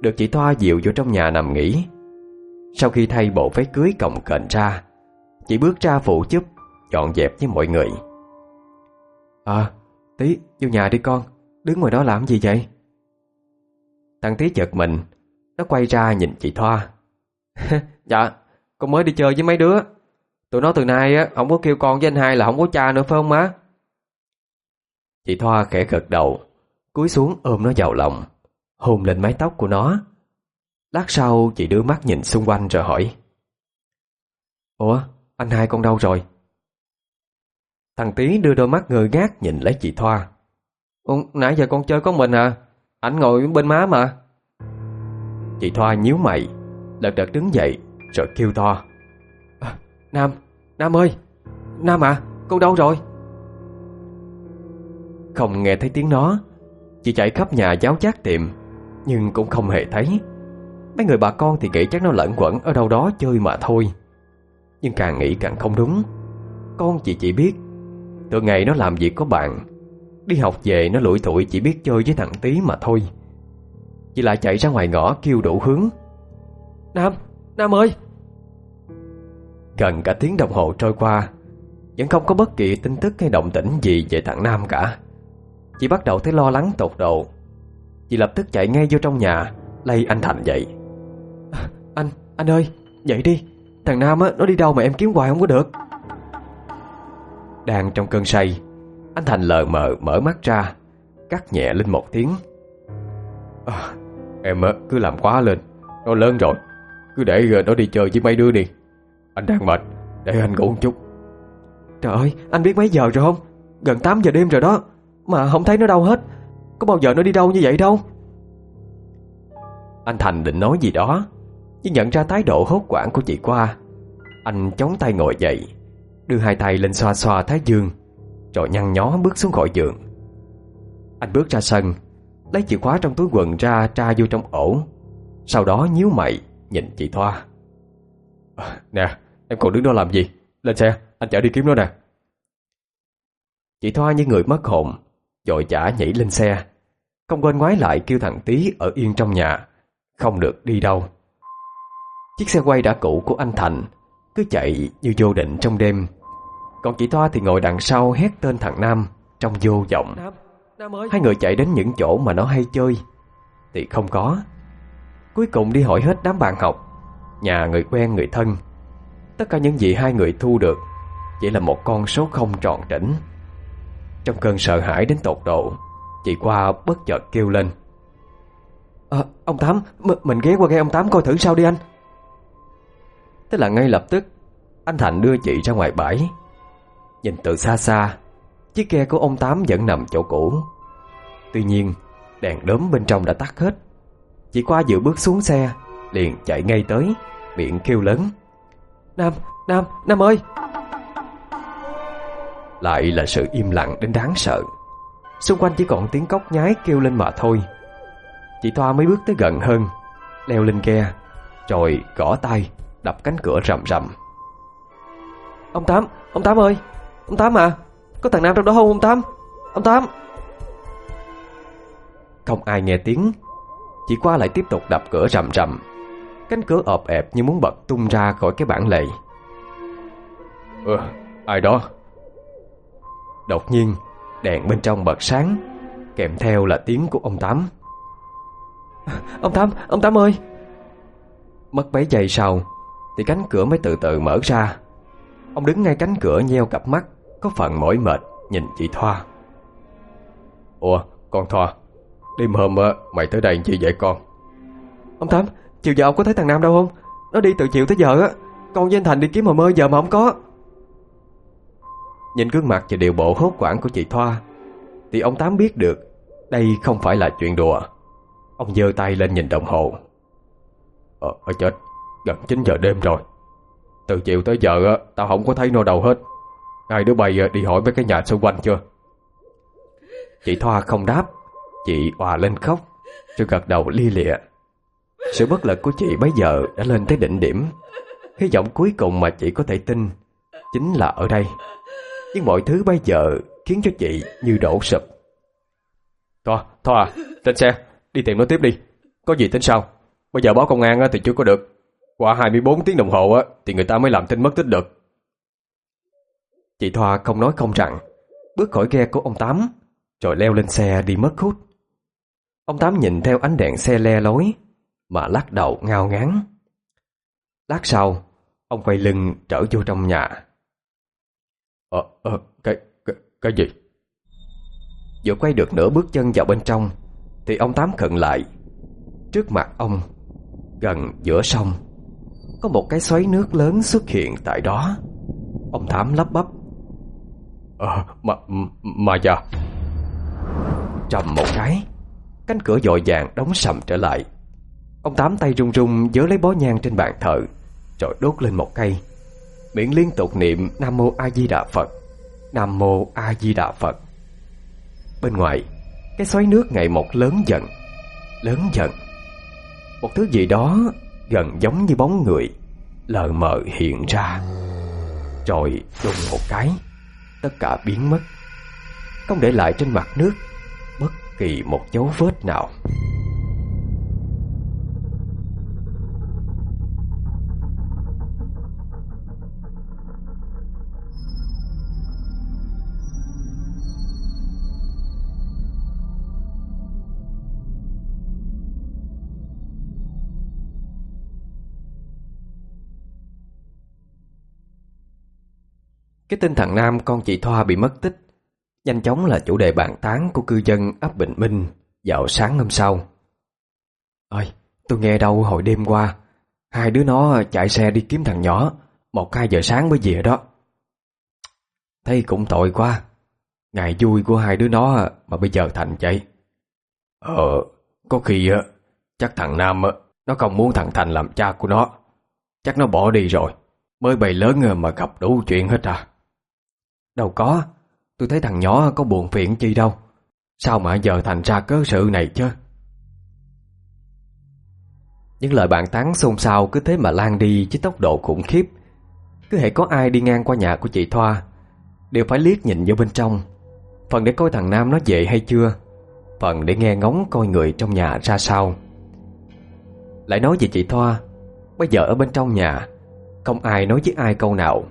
được chị Thoa dịu vô trong nhà nằm nghỉ. Sau khi thay bộ váy cưới cổng kềnh ra, chị bước ra phụ giúp dọn dẹp với mọi người. À, tí, vô nhà đi con, đứng ngoài đó làm gì vậy? Thằng tí chợt mình, nó quay ra nhìn chị Thoa. dạ, con mới đi chơi với mấy đứa. Tụi nó từ nay á không có kêu con với anh hai là không có cha nữa phải không má? Chị Thoa khẽ gật đầu, cúi xuống ôm nó vào lòng, hôn lên mái tóc của nó. Lát sau chị đưa mắt nhìn xung quanh rồi hỏi. Ủa, anh hai con đâu rồi? Thằng Tý đưa đôi mắt ngơ ngác nhìn lấy chị Thoa. Ủa, nãy giờ con chơi có mình à? Anh ngồi bên má mà. Chị Thoa nhíu mày, lật đật đứng dậy rồi kêu to. À, Nam, Nam ơi, Nam à, con đâu rồi? Không nghe thấy tiếng nó, chị chạy khắp nhà giáo chát tìm, nhưng cũng không hề thấy. Mấy người bà con thì nghĩ chắc nó lẩn quẩn ở đâu đó chơi mà thôi. Nhưng càng nghĩ càng không đúng. Con chị chỉ biết từ ngày nó làm việc có bạn Đi học về nó lủi thủi chỉ biết chơi với thằng tí mà thôi. Chị lại chạy ra ngoài ngõ kêu đủ hướng. Nam, Nam ơi! Gần cả tiếng đồng hồ trôi qua Vẫn không có bất kỳ tin tức hay động tĩnh gì về thằng Nam cả. Chị bắt đầu thấy lo lắng tột độ. Chị lập tức chạy ngay vô trong nhà Lay anh Thành dậy. Anh, anh ơi, dậy đi. Thằng Nam á, nó đi đâu mà em kiếm hoài không có được. Đang trong cơn say Anh Thành lờ mờ mở mắt ra Cắt nhẹ lên một tiếng. À, Em cứ làm quá lên Nó lớn rồi. Cứ để nó đi chơi với mấy đứa đi. Anh đang mệt Để anh ngủ một chút. Trời ơi anh biết mấy giờ rồi không? Gần 8 giờ đêm rồi đó Mà không thấy nó đâu hết. Có bao giờ nó đi đâu như vậy đâu? Anh Thành định nói gì đó nhưng nhận ra thái độ hốt quản của chị qua. Anh chống tay ngồi dậy, Đưa hai tay lên xoa xoa thái dương, Rồi nhăn nhó bước xuống khỏi giường. Anh bước ra sân, Lấy chìa khóa trong túi quần ra, tra vô trong ổ. Sau đó nhíu mày, Nhìn chị Thoa. Ờ, nè, em còn đứng đó làm gì? Lên xe, anh chở đi kiếm nó nè. Chị Thoa như người mất hồn, Dội chả nhảy lên xe. Không quên ngoái lại kêu thằng Tý Ở yên trong nhà, Không được đi đâu. Chiếc xe quay đã cũ của anh Thành. Cứ chạy như vô định trong đêm. Còn chị Thoa thì ngồi đằng sau hét tên thằng Nam Trong vô vọng. Hai người chạy đến những chỗ mà nó hay chơi. Thì không có. Cuối cùng đi hỏi hết đám bạn học Nhà người quen người thân. Tất cả những gì hai người thu được Chỉ là một con số không tròn trĩnh. Trong cơn sợ hãi đến tột độ Chị qua bất chợt kêu lên. À, Ông Tám Mình ghé qua ghe ông Tám coi thử sao đi anh Thế là ngay lập tức Anh Thành đưa chị ra ngoài bãi. Nhìn từ xa xa Chiếc ghe của ông Tám vẫn nằm chỗ cũ. Tuy nhiên Đèn đốm bên trong đã tắt hết. Chị qua vừa bước xuống xe Liền chạy ngay tới Miệng kêu lớn. Nam, Nam, Nam ơi! Lại là sự im lặng đến đáng sợ. Xung quanh chỉ còn tiếng cóc nhái kêu lên mà thôi. Chị Thoa mới bước tới gần hơn Leo lên ghe Rồi gõ tay Đập cánh cửa rầm rầm. Ông Tám, ông Tám ơi Ông Tám à Có thằng Nam trong đó không ông Tám? Ông Tám. Không ai nghe tiếng Chị qua lại tiếp tục đập cửa rầm rầm. Cánh cửa ọp ẹp như muốn bật tung ra khỏi cái bản lề. Ừ, ai đó? Đột nhiên Đèn bên trong bật sáng Kèm theo là tiếng của ông Tám. Ông Tám, ông Tám ơi. Mất mấy giây sau Thì cánh cửa mới từ từ mở ra. Ông đứng ngay cánh cửa nheo cặp mắt có phần mỏi mệt Nhìn chị Thoa. Ủa con Thoa Đêm hôm mày tới đây chi vậy con? Ông Tám Chiều giờ ông có thấy thằng Nam đâu không? Nó đi từ chiều tới giờ á Con với anh Thành đi kiếm mà mơ giờ mà không có. Nhìn gương mặt và điều bộ hốt quảng của chị Thoa Thì ông Tám biết được Đây không phải là chuyện đùa. Ông giơ tay lên nhìn đồng hồ. Ờ, ờ chết Gần 9 giờ đêm rồi. Từ chiều tới giờ Tao không có thấy nô đầu hết. Hai đứa bay đi hỏi mấy cái nhà xung quanh chưa? Chị Thoa không đáp. Chị òa lên khóc Rồi gật đầu li lịa. Sự bất lực của chị bây giờ đã lên tới đỉnh điểm. Hy vọng cuối cùng mà chị có thể tin Chính là ở đây. Nhưng mọi thứ bây giờ khiến cho chị như đổ sụp. Thoa, Thoa lên xe Đi tìm nó tiếp đi. Có gì tính sau? Bây giờ báo công an thì chưa có được. Qua 24 tiếng đồng hồ á thì người ta mới làm tin mất tích được. Chị Thoa không nói không rằng Bước khỏi ghe của ông Tám Rồi leo lên xe đi mất hút Ông Tám nhìn theo ánh đèn xe le lối Mà lắc đầu ngao ngán. Lát sau Ông quay lưng trở vô trong nhà. Ờ, ờ, cái, cái, cái gì? Vừa quay được nửa bước chân vào bên trong Thì ông Tám khựng lại. Trước mặt ông Gần giữa sông có một cái xoáy nước lớn xuất hiện tại đó. Ông Tám lắp bắp. Ờ, mà, mà dạ. Trầm một cái Cánh cửa dội vàng đóng sầm trở lại. Ông Tám tay run run Dớ lấy bó nhang trên bàn thờ Rồi đốt lên một cây. Miệng liên tục niệm Nam Mô A Di Đà Phật. Nam Mô A Di Đà Phật. Bên ngoài Cái xoáy nước ngày một lớn dần Lớn dần. Một thứ gì đó gần giống như bóng người. Lờ mờ hiện ra. Rồi đùng một cái, Tất cả biến mất. Không để lại trên mặt nước Bất kỳ một dấu vết nào. Cái tin thằng Nam con chị Thoa bị mất tích Nhanh chóng là chủ đề bàn tán của cư dân ấp Bình Minh vào sáng hôm sau. Ơi, tôi nghe đâu hồi đêm qua, hai đứa nó chạy xe đi kiếm thằng nhỏ, một hai giờ sáng mới về đó. Thấy cũng tội quá, ngày vui của hai đứa nó mà bây giờ thành vậy. Ờ, có khi chắc thằng Nam nó không muốn thằng Thành làm cha của nó. Chắc nó bỏ đi rồi, mới bày lớn mà gặp đủ chuyện hết à. Đâu có, Tôi thấy thằng nhỏ có buồn phiền chi đâu. Sao mà giờ thành ra cớ sự này chứ? Những lời bạn tán xôn xao cứ thế mà lan đi với tốc độ khủng khiếp. Cứ hệ có ai đi ngang qua nhà của chị Thoa Đều phải liếc nhìn vô bên trong. Phần để coi thằng Nam nó về hay chưa Phần để nghe ngóng coi người trong nhà ra sao. Lại nói về chị Thoa Bây giờ ở bên trong nhà Không ai nói với ai câu nào.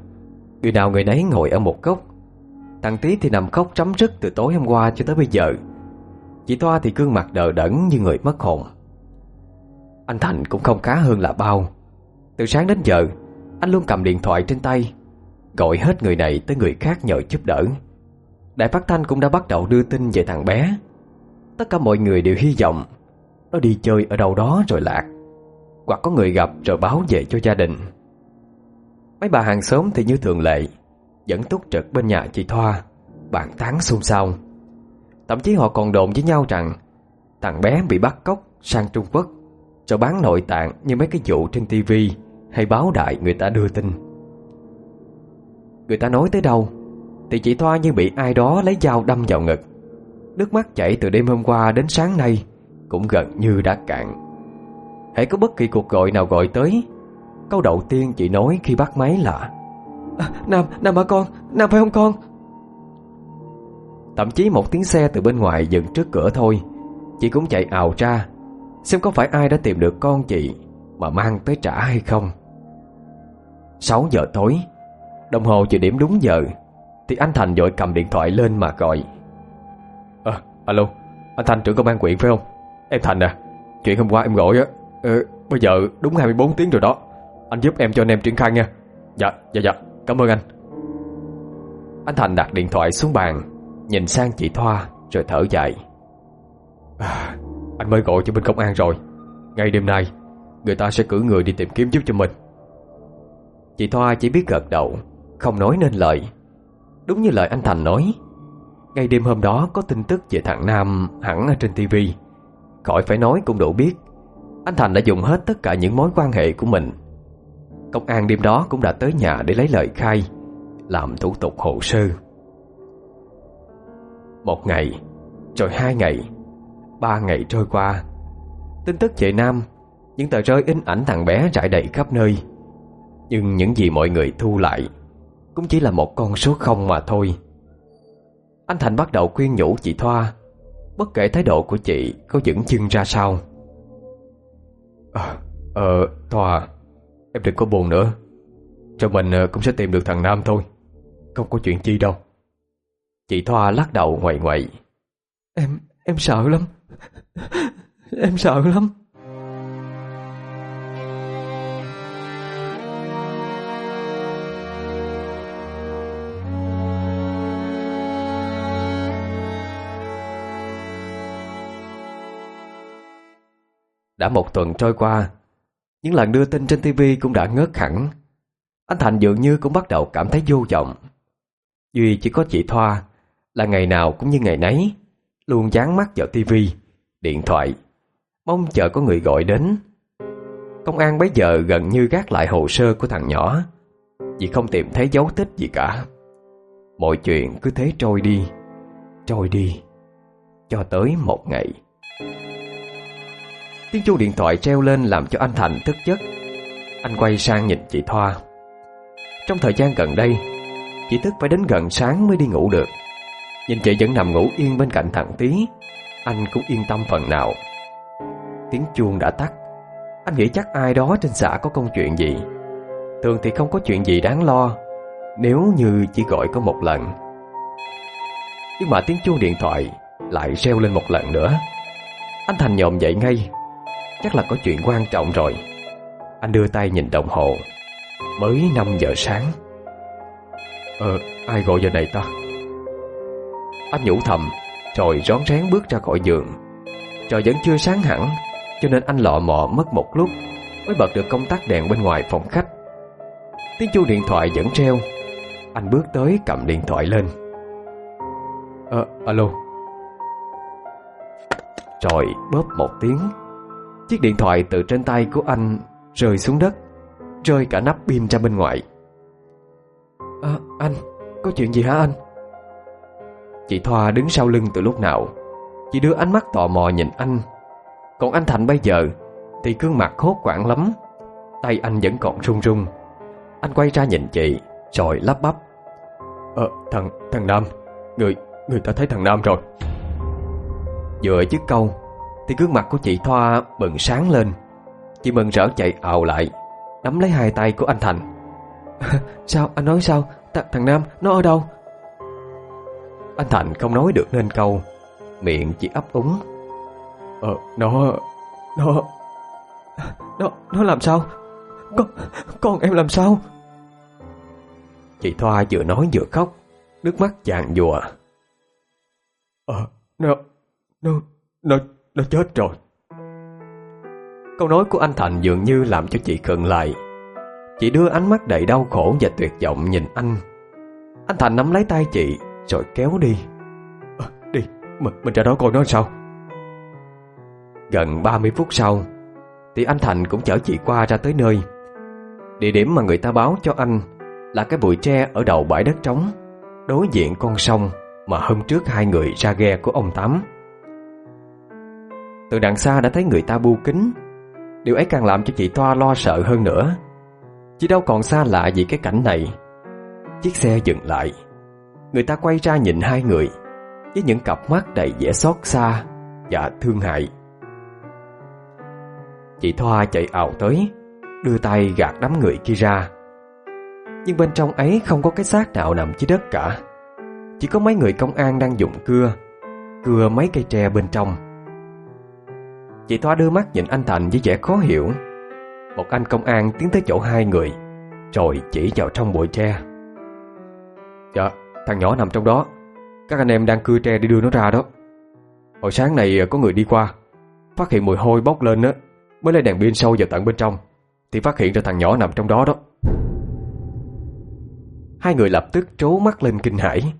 Người nào người nấy ngồi ở một góc Thằng Tí thì nằm khóc trắm rứt từ tối hôm qua cho tới bây giờ. Chị Toa thì gương mặt đờ đẫn như người mất hồn. Anh Thành cũng không khá hơn là bao. Từ sáng đến giờ, Anh luôn cầm điện thoại trên tay, Gọi hết người này tới người khác nhờ giúp đỡ. Đại phát thanh cũng đã bắt đầu đưa tin về thằng bé. Tất cả mọi người đều hy vọng Nó đi chơi ở đâu đó rồi lạc, Hoặc có người gặp rồi báo về cho gia đình. Mấy bà hàng xóm thì như thường lệ vẫn túc trực bên nhà chị Thoa. Bàn tán xôn xao. Thậm chí họ còn đồn với nhau rằng, Thằng bé bị bắt cóc sang Trung Quốc, cho bán nội tạng như mấy cái vụ trên tivi Hay báo đại người ta đưa tin. Người ta nói tới đâu, Thì chị Thoa như bị ai đó lấy dao đâm vào ngực. Nước mắt chảy từ đêm hôm qua đến sáng nay Cũng gần như đã cạn. Hãy có bất kỳ cuộc gọi nào gọi tới, Câu đầu tiên chị nói khi bắt máy là à, Nam, Nam hả con? Nam phải không con? Thậm chí một tiếng xe từ bên ngoài dừng trước cửa thôi. Chị cũng chạy ào ra. Xem có phải ai đã tìm được con chị Mà mang tới trả hay không. 6 giờ tối. Đồng hồ chỉ điểm đúng giờ. Thì anh Thành vội cầm điện thoại lên mà gọi. À, Alo. Anh Thành trưởng công an quyện phải không? Em Thành à. Chuyện hôm qua em gọi á ờ, Bây giờ đúng 24 tiếng rồi đó. Anh giúp em cho anh em triển khai nha. Dạ dạ dạ Cảm ơn anh. Anh Thành đặt điện thoại xuống bàn Nhìn sang chị Thoa rồi thở dài. À, Anh mới gọi cho bên công an rồi. Ngay đêm nay Người ta sẽ cử người đi tìm kiếm giúp cho mình. Chị Thoa chỉ biết gật đầu Không nói nên lời. Đúng như lời anh Thành nói Ngay đêm hôm đó có tin tức về thằng Nam Hẳn ở trên tivi Khỏi phải nói cũng đủ biết Anh Thành đã dùng hết tất cả những mối quan hệ của mình Công an đêm đó cũng đã tới nhà để lấy lời khai Làm thủ tục hồ sơ. Một ngày Rồi hai ngày Ba ngày trôi qua. Tin tức về Nam Những tờ rơi in ảnh thằng bé trải đầy khắp nơi. Nhưng những gì mọi người thu lại Cũng chỉ là một con số không mà thôi. Anh Thành bắt đầu khuyên nhủ chị Thoa Bất kể thái độ của chị có dững chân ra sao. À, Ờ, Thoa Em đừng có buồn nữa. Rồi mình ờ, cũng sẽ tìm được thằng Nam thôi. Không có chuyện chi đâu. Chị Thoa lắc đầu ngoại ngoại. Em, em sợ lắm. Em sợ lắm. Đã một tuần trôi qua những lần đưa tin trên TV cũng đã ngớt hẳn. Anh Thành dường như cũng bắt đầu cảm thấy vô vọng. Duy chỉ có chị Thoa, Là ngày nào cũng như ngày nấy, Luôn dán mắt vào TV Điện thoại, Mong chờ có người gọi đến. Công an bấy giờ gần như gác lại hồ sơ của thằng nhỏ, Vì không tìm thấy dấu tích gì cả. Mọi chuyện cứ thế trôi đi Trôi đi, Cho tới một ngày. Tiếng chuông điện thoại treo lên làm cho anh Thành thức giấc. Anh quay sang nhìn chị Thoa. Trong thời gian gần đây, Chị thức phải đến gần sáng mới đi ngủ được. Nhìn chị vẫn nằm ngủ yên bên cạnh thằng Tý, Anh cũng yên tâm phần nào. Tiếng chuông đã tắt. Anh nghĩ chắc ai đó trên xã có công chuyện gì. Thường thì không có chuyện gì đáng lo, Nếu như chỉ gọi có một lần. Nhưng mà tiếng chuông điện thoại Lại reo lên một lần nữa. Anh Thành nhộm dậy ngay. Chắc là có chuyện quan trọng rồi. Anh đưa tay nhìn đồng hồ. Mới 5 giờ sáng. Ờ, ai gọi giờ này ta? Anh nhủ thầm Rồi rón rén bước ra khỏi giường. Trời vẫn chưa sáng hẳn Cho nên anh lọ mọ mất một lúc Mới bật được công tắc đèn bên ngoài phòng khách. Tiếng chuông điện thoại vẫn treo. Anh bước tới cầm điện thoại lên. Ờ, alo. Rồi bóp một tiếng. Chiếc điện thoại từ trên tay của anh Rơi xuống đất Rơi cả nắp pin ra bên ngoài. À, Anh, có chuyện gì hả anh? Chị Thoa đứng sau lưng từ lúc nào. Chị đưa ánh mắt tò mò nhìn anh. Còn anh Thành bây giờ Thì gương mặt hốt quảng lắm. Tay anh vẫn còn run run. Anh quay ra nhìn chị Rồi lắp bắp. Ờ, thằng, thằng Nam Người, người ta thấy thằng Nam rồi. Vừa dứt câu thì gương mặt của chị Thoa bừng sáng lên Chị mừng rỡ chạy ào lại Nắm lấy hai tay của anh Thành Sao, anh nói sao? Th thằng Nam, nó ở đâu? Anh Thành không nói được nên câu Miệng chỉ ấp úng Ờ, nó... Nó... Nó... Nó làm sao? Con... Con em làm sao? Chị Thoa vừa nói vừa khóc Nước mắt chàng dùa Ờ, nó... Nó... Nó... Nó chết rồi. Câu nói của anh Thành dường như làm cho chị khựng lại. Chị đưa ánh mắt đầy đau khổ và tuyệt vọng nhìn anh. Anh Thành nắm lấy tay chị Rồi kéo đi. À, Đi, mình, mình ra đó coi nó sao. Gần 30 phút sau Thì anh Thành cũng chở chị qua ra tới nơi. Địa điểm mà người ta báo cho anh Là cái bụi tre ở đầu bãi đất trống Đối diện con sông Mà hôm trước hai người ra ghe của ông Tám từ đằng xa đã thấy người ta bu kính. Điều ấy càng làm cho chị Toa lo sợ hơn nữa. Chứ đâu còn xa lạ gì cái cảnh này. Chiếc xe dừng lại. Người ta quay ra nhìn hai người, Với những cặp mắt đầy vẻ xót xa Và thương hại. Chị Thoa chạy ảo tới, Đưa tay gạt đám người kia ra. Nhưng bên trong ấy không có cái xác nào nằm dưới đất cả. Chỉ có mấy người công an đang dùng cưa Cưa mấy cây tre bên trong. Chị Thoa đưa mắt nhìn anh Thành với vẻ khó hiểu. Một anh công an tiến tới chỗ hai người Rồi chỉ vào trong bụi tre. Dạ, thằng nhỏ nằm trong đó. Các anh em đang cưa tre để đưa nó ra đó. Hồi sáng này có người đi qua Phát hiện mùi hôi bốc lên á Mới lấy đèn pin sâu vào tận bên trong Thì phát hiện ra thằng nhỏ nằm trong đó đó. Hai người lập tức trố mắt lên kinh hãi.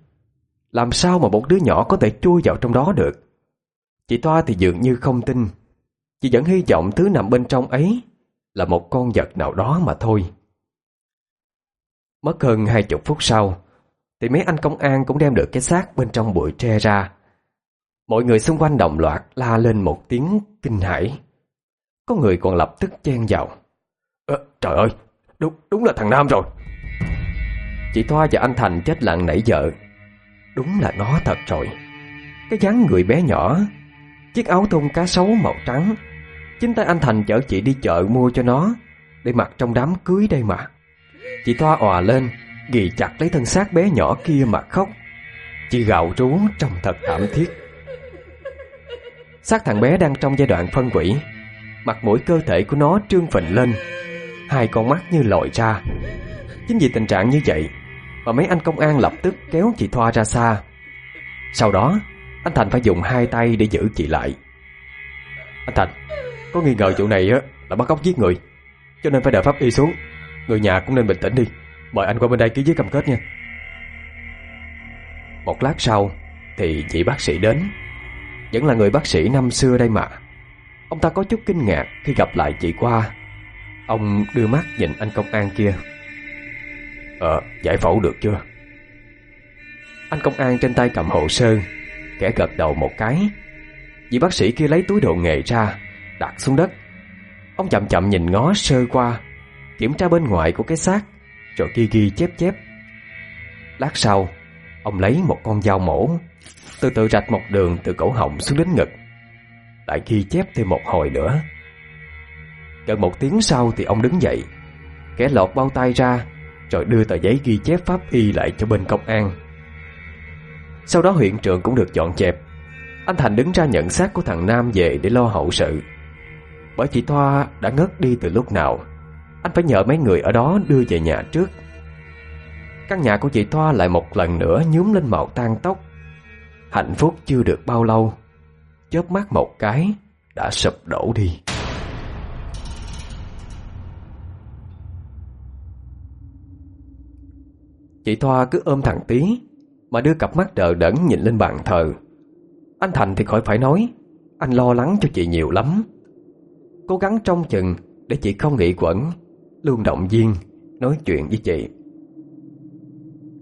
Làm sao mà một đứa nhỏ có thể chui vào trong đó được? Chị Toa thì dường như không tin Chị vẫn hy vọng thứ nằm bên trong ấy Là một con vật nào đó mà thôi. Mất hơn hai chục phút sau Thì mấy anh công an cũng đem được cái xác bên trong bụi tre ra. Mọi người xung quanh đồng loạt la lên một tiếng kinh hãi. Có người còn lập tức chen vào. À, Trời ơi đúng, đúng là thằng Nam rồi. Chị Thoa và anh Thành chết lặng nãy giờ Đúng là nó thật rồi. Cái dáng người bé nhỏ Chiếc áo thun cá sấu màu trắng Chính tay anh Thành chở chị đi chợ mua cho nó. Để mặc trong đám cưới đây mà. Chị Thoa òa lên, Ghi chặt lấy thân xác bé nhỏ kia mà khóc. Chị gào rú trong thật thảm thiết. Xác thằng bé đang trong giai đoạn phân quỷ Mặt mũi cơ thể của nó trương phình lên. Hai con mắt như lòi ra. Chính vì tình trạng như vậy Mà mấy anh công an lập tức kéo chị Thoa ra xa. Sau đó, Anh Thành phải dùng hai tay để giữ chị lại. Anh Thành có nghi ngờ chỗ này á là bắt cóc giết người. Cho nên phải đợi pháp y xuống. Người nhà cũng nên bình tĩnh đi. Mời anh qua bên đây ký giấy cam kết nha. Một lát sau Thì chị bác sĩ đến. Vẫn là người bác sĩ năm xưa đây mà. Ông ta có chút kinh ngạc khi gặp lại chị qua. Ông đưa mắt nhìn anh công an kia. Ờ, giải phẫu được chưa? Anh công an trên tay cầm hồ sơ Kẻ gật đầu một cái. Vị bác sĩ kia lấy túi đồ nghề ra Đặt xuống đất. Ông chậm chậm nhìn ngó sơ qua, Kiểm tra bên ngoài của cái xác, Rồi ghi ghi chép chép. Lát sau, Ông lấy một con dao mổ, Từ từ rạch một đường từ cổ họng xuống đến ngực, Lại ghi chép thêm một hồi nữa. Gần một tiếng sau thì ông đứng dậy, Kẻ lọt bao tay ra, Rồi đưa tờ giấy ghi chép pháp y lại cho bên công an. Sau đó huyện trưởng cũng được dọn dẹp. Anh Thành đứng ra nhận xác của thằng Nam về để lo hậu sự. Bởi chị Thoa đã ngất đi từ lúc nào. Anh phải nhờ mấy người ở đó đưa về nhà trước. Căn nhà của chị Thoa lại một lần nữa nhúm lên màu tan tóc. Hạnh phúc chưa được bao lâu, Chớp mắt một cái Đã sụp đổ đi. Chị Thoa cứ ôm thằng Tí Mà đưa cặp mắt đờ đẫn nhìn lên bàn thờ. Anh Thành thì khỏi phải nói, Anh lo lắng cho chị nhiều lắm. Cố gắng trông chừng Để chị không nghĩ quẩn Luôn động viên Nói chuyện với chị.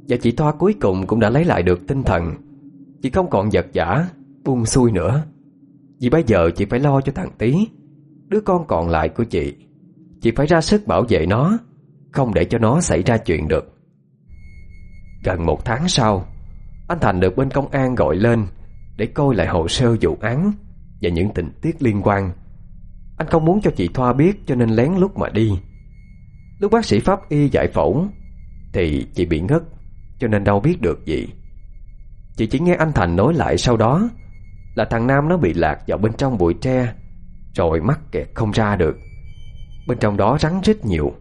Và chị Thoa cuối cùng cũng đã lấy lại được tinh thần. Chị không còn giật giả, Buông xuôi nữa. Vì bây giờ chị phải lo cho thằng Tí Đứa con còn lại của chị. Chị phải ra sức bảo vệ nó, Không để cho nó xảy ra chuyện được. Gần một tháng sau, Anh Thành được bên công an gọi lên Để coi lại hồ sơ vụ án Và những tình tiết liên quan. Anh không muốn cho chị Thoa biết Cho nên lén lúc mà đi. Lúc bác sĩ pháp y giải phẫu Thì chị bị ngất, Cho nên đâu biết được gì. Chị chỉ nghe anh Thành nói lại sau đó Là thằng Nam nó bị lạc vào bên trong bụi tre, Rồi mắc kẹt không ra được. Bên trong đó rắn rất nhiều,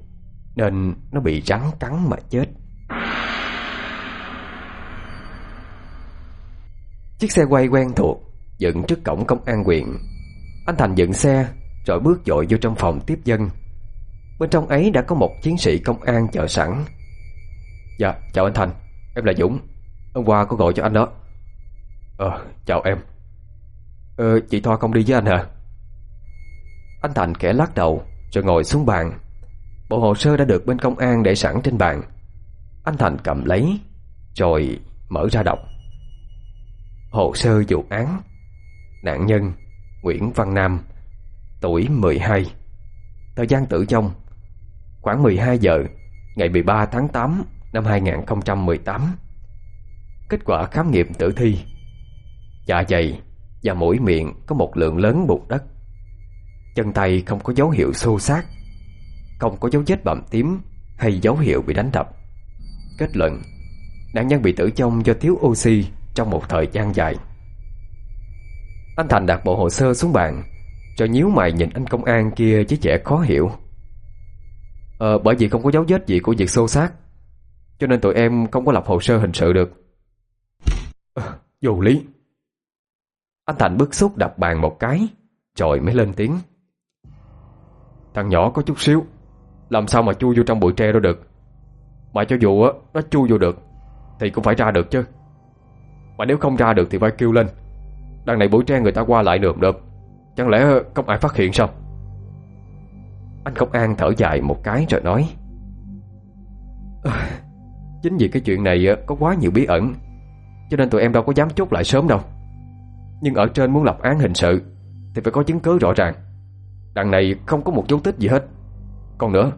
Nên nó bị rắn cắn mà chết. Chiếc xe quay quen thuộc Dựng trước cổng công an huyện Anh Thành dựng xe rồi bước dội vô trong phòng tiếp dân. Bên trong ấy đã có một chiến sĩ công an chờ sẵn. Dạ chào anh Thành. Em là Dũng. Hôm qua có gọi cho anh đó. Ờ chào em. Ờ chị Thoa không đi với anh hả? Anh Thành kẻ lắc đầu, Rồi ngồi xuống bàn. Bộ hồ sơ đã được bên công an để sẵn trên bàn. Anh Thành cầm lấy, Rồi mở ra đọc. Hồ sơ vụ án, Nạn nhân Nguyễn Văn Nam. Tuổi 12 Thời gian tử vong, Khoảng 12 giờ, Ngày 13 tháng 8 năm 2018 Kết quả khám nghiệm tử thi Dạ dày và mũi miệng có một lượng lớn bụt đất. Chân tay không có dấu hiệu xô xát Không có dấu vết bầm tím Hay dấu hiệu bị đánh đập. Kết luận, Nạn nhân bị tử vong do thiếu oxy Trong một thời gian dài. Anh Thành đặt bộ hồ sơ xuống bàn rồi nhíu mày nhìn anh công an kia với vẻ khó hiểu. Ờ bởi vì không có dấu vết gì của việc xô xát Cho nên tụi em không có lập hồ sơ hình sự được. À, Vô lý. Anh Thành bức xúc đập bàn một cái Rồi mới lên tiếng. Thằng nhỏ có chút xíu Làm sao mà chui vô trong bụi tre đó được? Mà cho dù nó chui vô được Thì cũng phải ra được chứ. Mà nếu không ra được thì phải kêu lên. Đằng này bụi tre người ta qua lại được được Chẳng lẽ không ai phát hiện sao? Anh công an thở dài một cái rồi nói. À, Chính vì cái chuyện này có quá nhiều bí ẩn Cho nên tụi em đâu có dám chốt lại sớm đâu. Nhưng ở trên muốn lập án hình sự Thì phải có chứng cứ rõ ràng. Đằng này không có một dấu tích gì hết. Còn nữa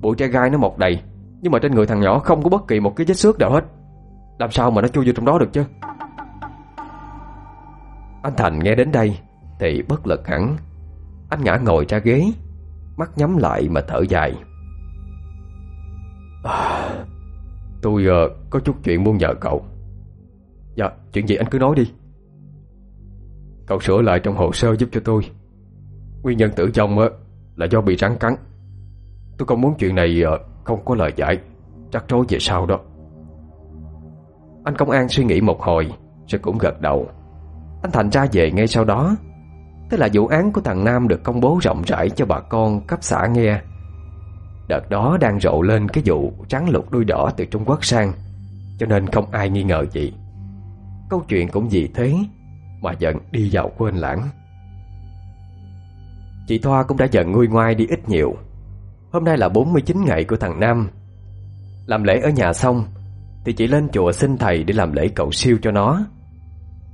Bụi tre gai nó mọc đầy Nhưng mà trên người thằng nhỏ không có bất kỳ một cái vết xước nào hết. Làm sao mà nó chui vô trong đó được chứ? Anh Thành nghe đến đây thì bất lực hẳn. Anh ngã ngồi ra ghế Mắt nhắm lại mà thở dài. À, Tôi uh, có chút chuyện muốn nhờ cậu. Dạ chuyện gì anh cứ nói đi. Cậu sửa lại trong hồ sơ giúp cho tôi. Nguyên nhân tử vong ờ, là do bị rắn cắn. Tôi không muốn chuyện này uh, không có lời giải. Chắc rối về sau đó. Anh công an suy nghĩ một hồi Rồi cũng gật đầu. Anh Thành ra về ngay sau đó thế là vụ án của thằng Nam được công bố rộng rãi cho bà con cấp xã nghe. Đợt đó đang rộ lên cái vụ trắng lục đuôi đỏ từ Trung Quốc sang, Cho nên không ai nghi ngờ gì. Câu chuyện cũng vì thế Mà dần đi vào quên lãng. Chị Thoa cũng đã dần nguôi ngoai đi ít nhiều. Hôm nay là 49 ngày của thằng Nam. Làm lễ ở nhà xong Thì chị lên chùa xin thầy để làm lễ cầu siêu cho nó.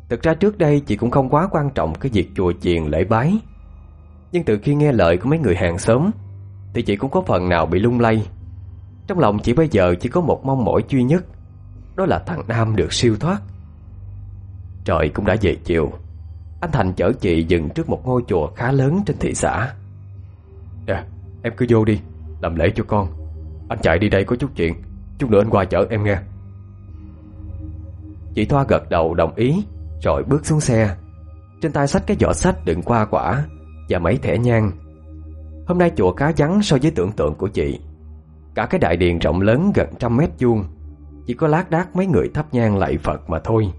Thực ra trước đây chị cũng không quá quan trọng cái việc chùa chiền lễ bái. Nhưng từ khi nghe lời của mấy người hàng xóm Thì chị cũng có phần nào bị lung lay. Trong lòng chị bây giờ chỉ có một mong mỏi duy nhất Đó là thằng Nam được siêu thoát. Trời cũng đã về chiều Anh Thành chở chị dừng trước một ngôi chùa khá lớn trên thị xã. Nè, em cứ vô đi Làm lễ cho con. Anh chạy đi đây có chút chuyện Chút nữa anh qua chở em nghe. Chị Thoa gật đầu đồng ý. Rồi bước xuống xe. Trên tay xách cái giỏ sách đựng qua quả Và mấy thẻ nhang. Hôm nay chùa cá vắng so với tưởng tượng của chị. Cả cái đại điện rộng lớn gần trăm mét vuông. Chỉ có lác đác mấy người thắp nhang lạy Phật mà thôi.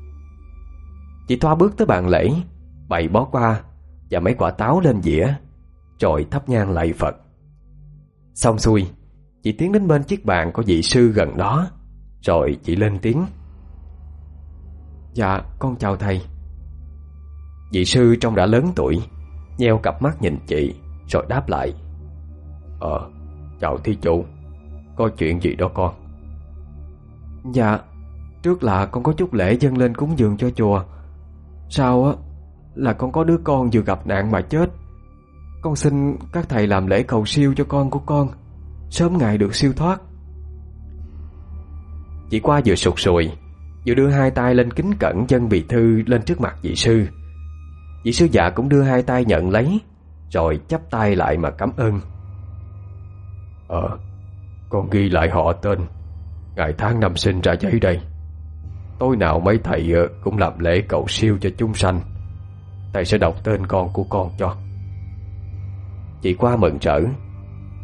Chị Thoa bước tới bàn lễ, Bày bó qua Và mấy quả táo lên dĩa, Rồi thắp nhang lạy Phật. Xong xuôi, Chị tiến đến bên chiếc bàn có vị sư gần đó, Rồi chị lên tiếng. Dạ con chào thầy. Vị sư trông đã lớn tuổi, Nheo cặp mắt nhìn chị, Rồi đáp lại. Ờ chào thí chủ. Có chuyện gì đó con? Dạ Trước là con có chút lễ dâng lên cúng dường cho chùa. Sau á, Là con có đứa con vừa gặp nạn mà chết. Con xin các thầy làm lễ cầu siêu cho con của con, Sớm ngày được siêu thoát. Chị qua vừa sụt sùi Vừa đưa hai tay lên kính cẩn chân bị thư lên trước mặt vị sư. Vị sư già cũng đưa hai tay nhận lấy, Rồi chắp tay lại mà cảm ơn. Ờ Con ghi lại họ tên. Ngày tháng năm sinh ra giấy đây. Tối nào mấy thầy ờ, cũng làm lễ cầu siêu cho chúng sanh. Thầy sẽ đọc tên con của con cho. Chị qua mừng trở,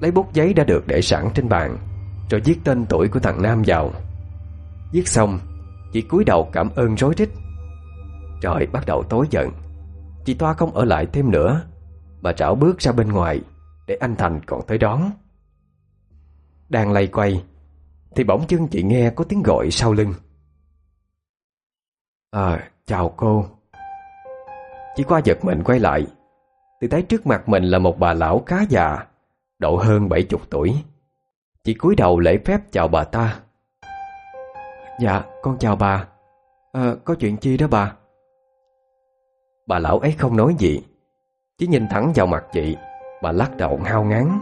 Lấy bút giấy đã được để sẵn trên bàn, Rồi viết tên tuổi của thằng Nam vào. Viết xong Chị cúi đầu cảm ơn rối rít. Trời, bắt đầu tối dần. Chị Toa không ở lại thêm nữa. Mà trảo bước ra bên ngoài, Để anh Thành còn tới đón. Đang lay quay, Thì bỗng chân chị nghe có tiếng gọi sau lưng. À chào cô. Chị qua giật mình quay lại. Thì thấy trước mặt mình là một bà lão khá già, Độ hơn bảy chục tuổi. Chị cúi đầu lễ phép chào bà ta. Dạ con chào bà. À, Có chuyện chi đó bà? Bà lão ấy không nói gì Chỉ nhìn thẳng vào mặt chị. Bà lắc đầu ngao ngán.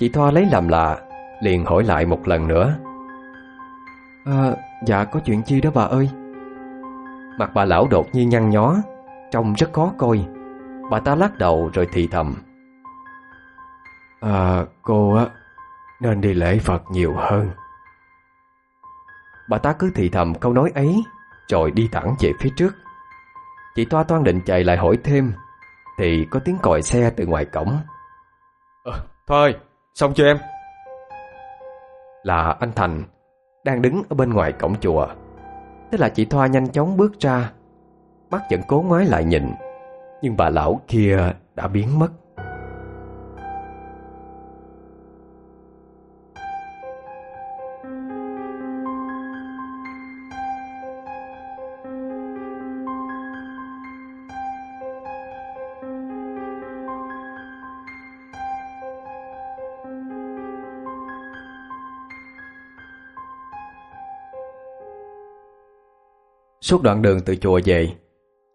Chị Thoa lấy làm lạ Liền hỏi lại một lần nữa. À, Dạ có chuyện chi đó bà ơi? Mặt bà lão đột nhiên nhăn nhó Trông rất khó coi. Bà ta lắc đầu rồi thì thầm. À cô á Nên đi lễ Phật nhiều hơn Bà ta cứ thì thầm câu nói ấy Rồi đi thẳng về phía trước. Chị Toa toan định chạy lại hỏi thêm Thì có tiếng còi xe từ ngoài cổng. À, Thôi xong chưa em? Là anh Thành Đang đứng ở bên ngoài cổng chùa. Thế là chị Thoa nhanh chóng bước ra Mắt vẫn cố ngoái lại nhìn Nhưng bà lão kia đã biến mất Suốt đoạn đường từ chùa về.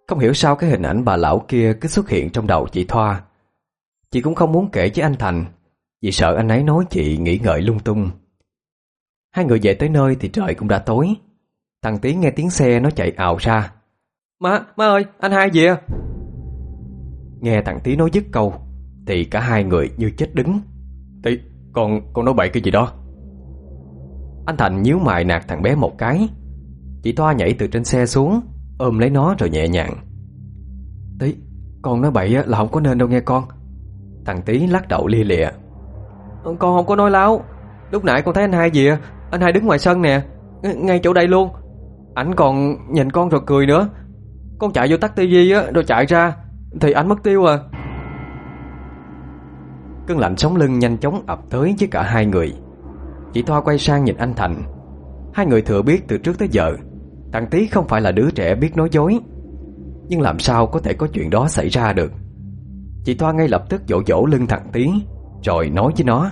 Không hiểu sao cái hình ảnh bà lão kia cứ xuất hiện trong đầu chị Thoa. Chị cũng không muốn kể với anh Thành Vì sợ anh ấy nói chị nghĩ ngợi lung tung. Hai người về tới nơi thì trời cũng đã tối. Thằng Tiến nghe tiếng xe nó chạy ào ra. Má, má ơi, anh hai gì à? Nghe thằng Tí nói dứt câu Thì cả hai người như chết đứng. Tí, con, con nói bậy cái gì đó? Anh Thành nhíu mày nạt thằng bé một cái Chị Toa nhảy từ trên xe xuống Ôm lấy nó rồi nhẹ nhàng. Tí, con nói bậy là không có nên đâu nghe con. Thằng Tí lắc đầu lia lịa. Con không có nói láo. Lúc nãy con thấy anh hai gì Anh hai đứng ngoài sân nè Ngay chỗ đây luôn. Ảnh còn nhìn con rồi cười nữa. Con chạy vô tắt tivi á Rồi chạy ra Thì anh mất tiêu à. Cơn lạnh sống lưng nhanh chóng ập tới với cả hai người. Chị Thoa quay sang nhìn anh Thành. Hai người thừa biết từ trước tới giờ Thằng Tý không phải là đứa trẻ biết nói dối. Nhưng làm sao có thể có chuyện đó xảy ra được? Chị Thoa ngay lập tức dỗ dỗ lưng thằng Tý, Rồi nói với nó.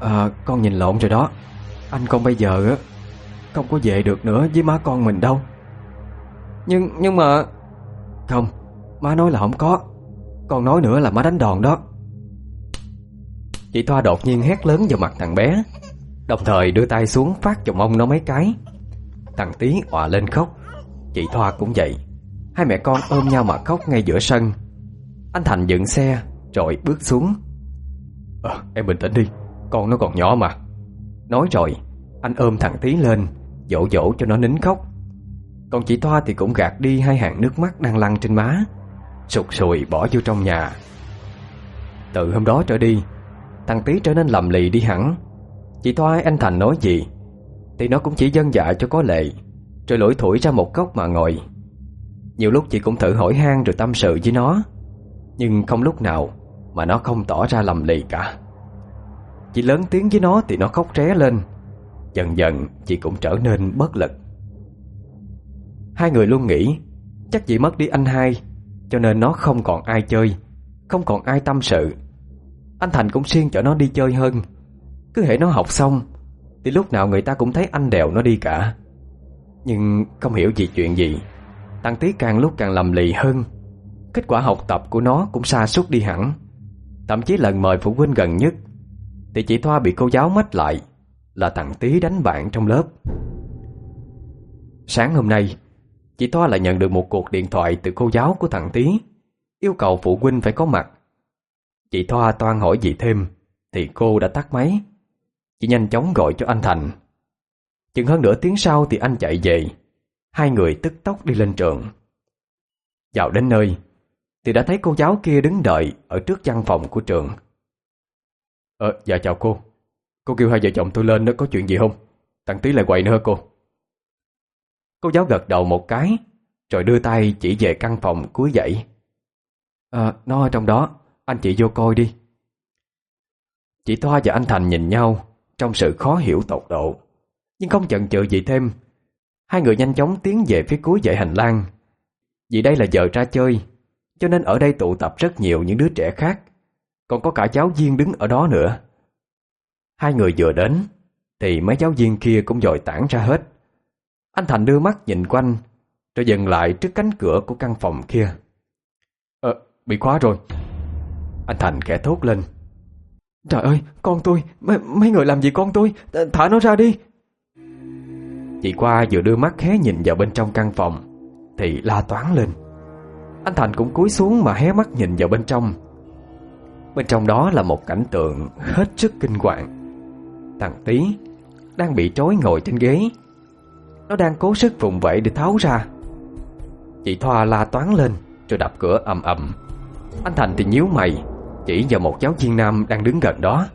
À con nhìn lộn rồi đó. Anh con bây giờ á, Không có về được nữa với má con mình đâu. Nhưng nhưng mà Không, Má nói là không có. Con nói nữa là má đánh đòn đó. Chị Thoa đột nhiên hét lớn vào mặt thằng bé, Đồng thời đưa tay xuống phát chồng ông nó mấy cái. Thằng Tí òa lên khóc. Chị Thoa cũng vậy. Hai mẹ con ôm nhau mà khóc ngay giữa sân. Anh Thành dựng xe Rồi bước xuống. À, Em bình tĩnh đi Con nó còn nhỏ mà. Nói rồi Anh ôm thằng Tí lên Dỗ dỗ cho nó nín khóc. Còn chị Thoa thì cũng gạt đi hai hàng nước mắt đang lăn trên má Sụt sùi bỏ vô trong nhà. Từ hôm đó trở đi Thằng Tí trở nên lầm lì đi hẳn. Chị Thoa anh Thành nói gì? Thì nó cũng chỉ dân dạ cho có lệ, Rồi lủi thủi ra một góc mà ngồi. Nhiều lúc chị cũng thử hỏi han rồi tâm sự với nó, Nhưng không lúc nào Mà nó không tỏ ra lầm lì cả. Chị lớn tiếng với nó thì nó khóc ré lên. Dần dần chị cũng trở nên bất lực. Hai người luôn nghĩ, Chắc chị mất đi anh hai, Cho nên nó không còn ai chơi, Không còn ai tâm sự. Anh Thành cũng siêng cho nó đi chơi hơn. Cứ hệ nó học xong thì lúc nào người ta cũng thấy anh đèo nó đi cả. Nhưng không hiểu gì chuyện gì. Thằng Tí càng lúc càng lầm lì hơn. Kết quả học tập của nó cũng xa suốt đi hẳn. Thậm chí lần mời phụ huynh gần nhất, Thì chị Thoa bị cô giáo mách lại Là thằng Tí đánh bạn trong lớp. Sáng hôm nay, Chị Thoa lại nhận được một cuộc điện thoại từ cô giáo của thằng Tí Yêu cầu phụ huynh phải có mặt. Chị Thoa toan hỏi gì thêm, Thì cô đã tắt máy. Chị nhanh chóng gọi cho anh Thành. Chừng hơn nửa tiếng sau thì anh chạy về. Hai người tức tốc đi lên trường. Vào đến nơi Thì đã thấy cô giáo kia đứng đợi Ở trước văn phòng của trường. Ờ, dạ chào cô. Cô kêu hai vợ chồng tôi lên đó có chuyện gì không? Thằng Tí lại quậy nữa cô? Cô giáo gật đầu một cái Rồi đưa tay chỉ về căn phòng cuối dãy. À, nó ở trong đó. Anh chị vô coi đi. Chị Thoa và anh Thành nhìn nhau. Trong sự khó hiểu tột độ. Nhưng không chần chừ gì thêm Hai người nhanh chóng tiến về phía cuối dãy hành lang. Vì đây là giờ ra chơi Cho nên ở đây tụ tập rất nhiều những đứa trẻ khác Còn có cả giáo viên đứng ở đó nữa. Hai người vừa đến Thì mấy giáo viên kia cũng dội tản ra hết. Anh Thành đưa mắt nhìn quanh Rồi dừng lại trước cánh cửa của căn phòng kia. Ờ, bị khóa rồi. Anh Thành khẽ thốt lên. Trời ơi, con tôi, mấy, mấy người làm gì con tôi, thả nó ra đi. Chị qua vừa đưa mắt hé nhìn vào bên trong căn phòng Thì la toán lên. Anh Thành cũng cúi xuống mà hé mắt nhìn vào bên trong. Bên trong đó là một cảnh tượng hết sức kinh hoàng. Thằng Tí đang bị trói ngồi trên ghế. Nó đang cố sức vùng vẫy để tháo ra. Chị Thoa la toán lên Rồi đập cửa ầm ầm. Anh Thành thì nhíu mày. Chỉ vào một giáo viên nam đang đứng gần đó.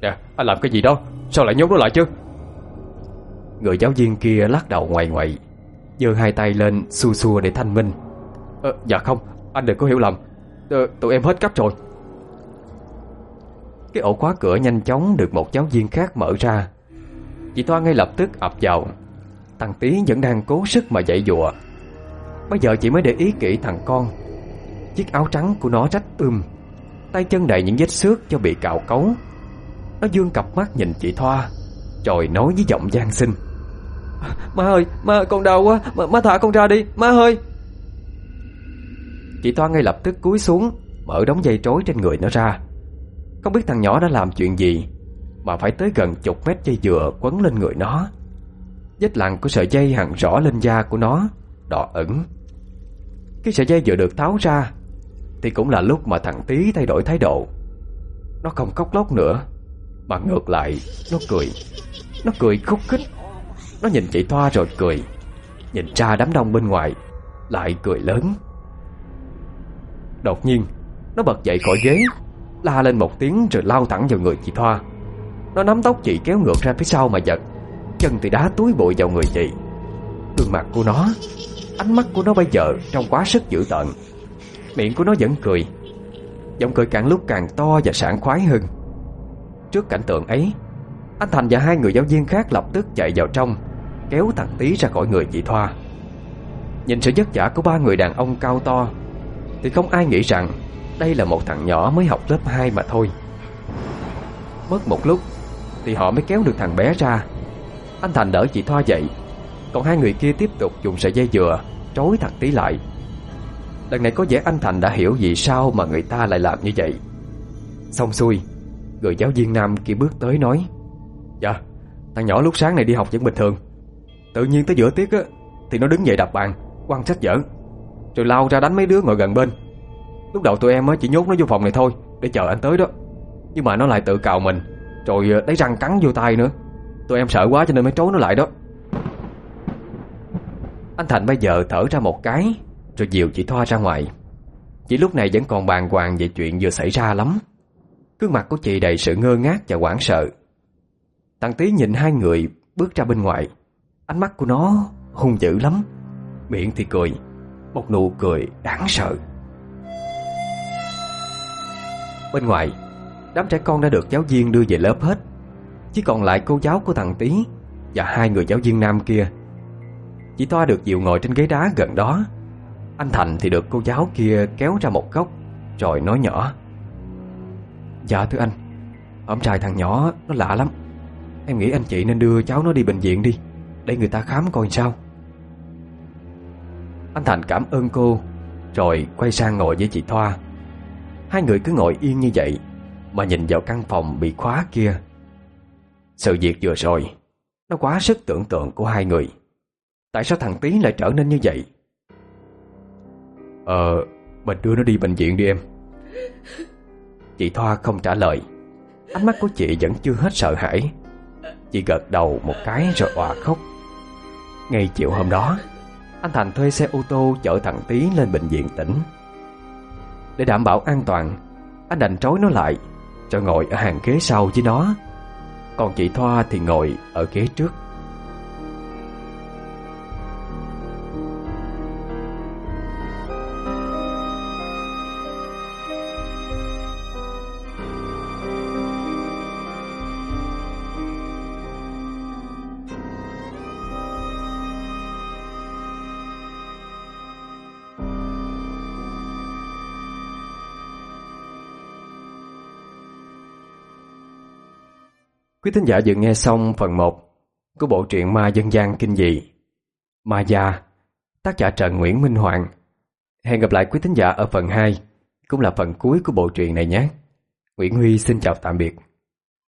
Nè, anh làm cái gì đó? Sao lại nhốt nó lại chứ? Người giáo viên kia lắc đầu ngoài ngoại giơ hai tay lên xua xua để thanh minh. Ờ, Dạ không, anh đừng có hiểu lầm. Ờ, Tụi em hết cách rồi. Cái ổ khóa cửa nhanh chóng được một giáo viên khác mở ra. Chị Toa ngay lập tức ập vào. Thằng Tí vẫn đang cố sức mà dậy dụa. Bây giờ chị mới để ý kỹ thằng con. Chiếc áo trắng của nó rách ươm Tay chân đầy những vết xước cho bị cạo cấu. Nó dương cặp mắt nhìn chị Thoa Rồi nói với giọng gian sinh Má ơi, má con đau quá, má, má thả con ra đi, má ơi. Chị Toa ngay lập tức cúi xuống Mở đống dây trối trên người nó ra. Không biết thằng nhỏ đã làm chuyện gì Mà phải tới gần chục mét dây dừa quấn lên người nó. Vết lằn của sợi dây hằn rõ lên da của nó Đỏ ẩn Cái sợi dây vừa được tháo ra thì cũng là lúc mà thằng Tý thay đổi thái độ. Nó không khóc lóc nữa, Mà ngược lại, Nó cười. Nó cười khúc khích. Nó nhìn chị Thoa rồi cười. Nhìn ra đám đông bên ngoài, Lại cười lớn. Đột nhiên, Nó bật dậy khỏi ghế, La lên một tiếng rồi lao thẳng vào người chị Thoa. Nó nắm tóc chị kéo ngược ra phía sau mà giật. Chân thì đá túi bụi vào người chị. Gương mặt của nó, Ánh mắt của nó bây giờ trông quá sức dữ tợn. Miệng của nó vẫn cười. Giọng cười càng lúc càng to và sảng khoái hơn. Trước cảnh tượng ấy, Anh Thành và hai người giáo viên khác lập tức chạy vào trong, Kéo thằng Tý ra khỏi người chị Thoa. Nhìn sự vất vả của ba người đàn ông cao to, Thì không ai nghĩ rằng Đây là một thằng nhỏ mới học lớp 2 mà thôi. Mất một lúc, Thì họ mới kéo được thằng bé ra. Anh Thành đỡ chị Thoa dậy, Còn hai người kia tiếp tục dùng sợi dây dừa Trối thằng Tý lại. Lần này có vẻ anh Thành đã hiểu vì sao Mà người ta lại làm như vậy. Xong xuôi, Người giáo viên nam kia bước tới nói Dạ Thằng nhỏ lúc sáng này đi học vẫn bình thường. Tự nhiên tới giữa tiết á, Thì nó đứng dậy đập bàn Quăng sách vở Rồi lao ra đánh mấy đứa ngồi gần bên. Lúc đầu tụi em chỉ nhốt nó vô phòng này thôi, Để chờ anh tới đó. Nhưng mà nó lại tự cào mình, Rồi ờ, lấy răng cắn vô tay nữa. Tụi em sợ quá cho nên mới trốn nó lại đó. Anh Thành bây giờ thở ra một cái rồi dìu chị Thoa ra ngoài. Chị lúc này vẫn còn bàng hoàng về chuyện vừa xảy ra lắm. Gương mặt của chị đầy sự ngơ ngác và hoảng sợ. Thằng Tý nhìn hai người bước ra bên ngoài. Ánh mắt của nó hung dữ lắm. Miệng thì cười, Một nụ cười đáng sợ. Bên ngoài, Đám trẻ con đã được giáo viên đưa về lớp hết. Chỉ còn lại cô giáo của thằng Tý Và hai người giáo viên nam kia. Chị Toa được dịu ngồi trên ghế đá gần đó. Anh Thành thì được cô giáo kia kéo ra một góc, Rồi nói nhỏ. Dạ thưa anh Hôm trai thằng nhỏ nó lạ lắm. Em nghĩ anh chị nên đưa cháu nó đi bệnh viện đi, Để người ta khám coi sao. Anh Thành cảm ơn cô, Rồi quay sang ngồi với chị Thoa. Hai người cứ ngồi yên như vậy, Mà nhìn vào căn phòng bị khóa kia. Sự việc vừa rồi, Nó quá sức tưởng tượng của hai người. Tại sao thằng Tý lại trở nên như vậy? Ờ Mình đưa nó đi bệnh viện đi em. Chị Thoa không trả lời. Ánh mắt của chị vẫn chưa hết sợ hãi. Chị gật đầu một cái rồi òa khóc. Ngay chiều hôm đó, Anh Thành thuê xe ô tô chở thằng Tý lên bệnh viện tỉnh. Để đảm bảo an toàn, Anh đành trói nó lại Cho ngồi ở hàng ghế sau với nó. Còn chị Thoa thì ngồi ở ghế trước. Quý thính giả vừa nghe xong phần 1 của bộ truyện ma dân gian kinh dị Ma Gia, tác giả Trần Nguyễn Minh Hoàng. Hẹn gặp lại quý thính giả ở phần 2, cũng là phần cuối của bộ truyện này nhé. Nguyễn Huy xin chào tạm biệt.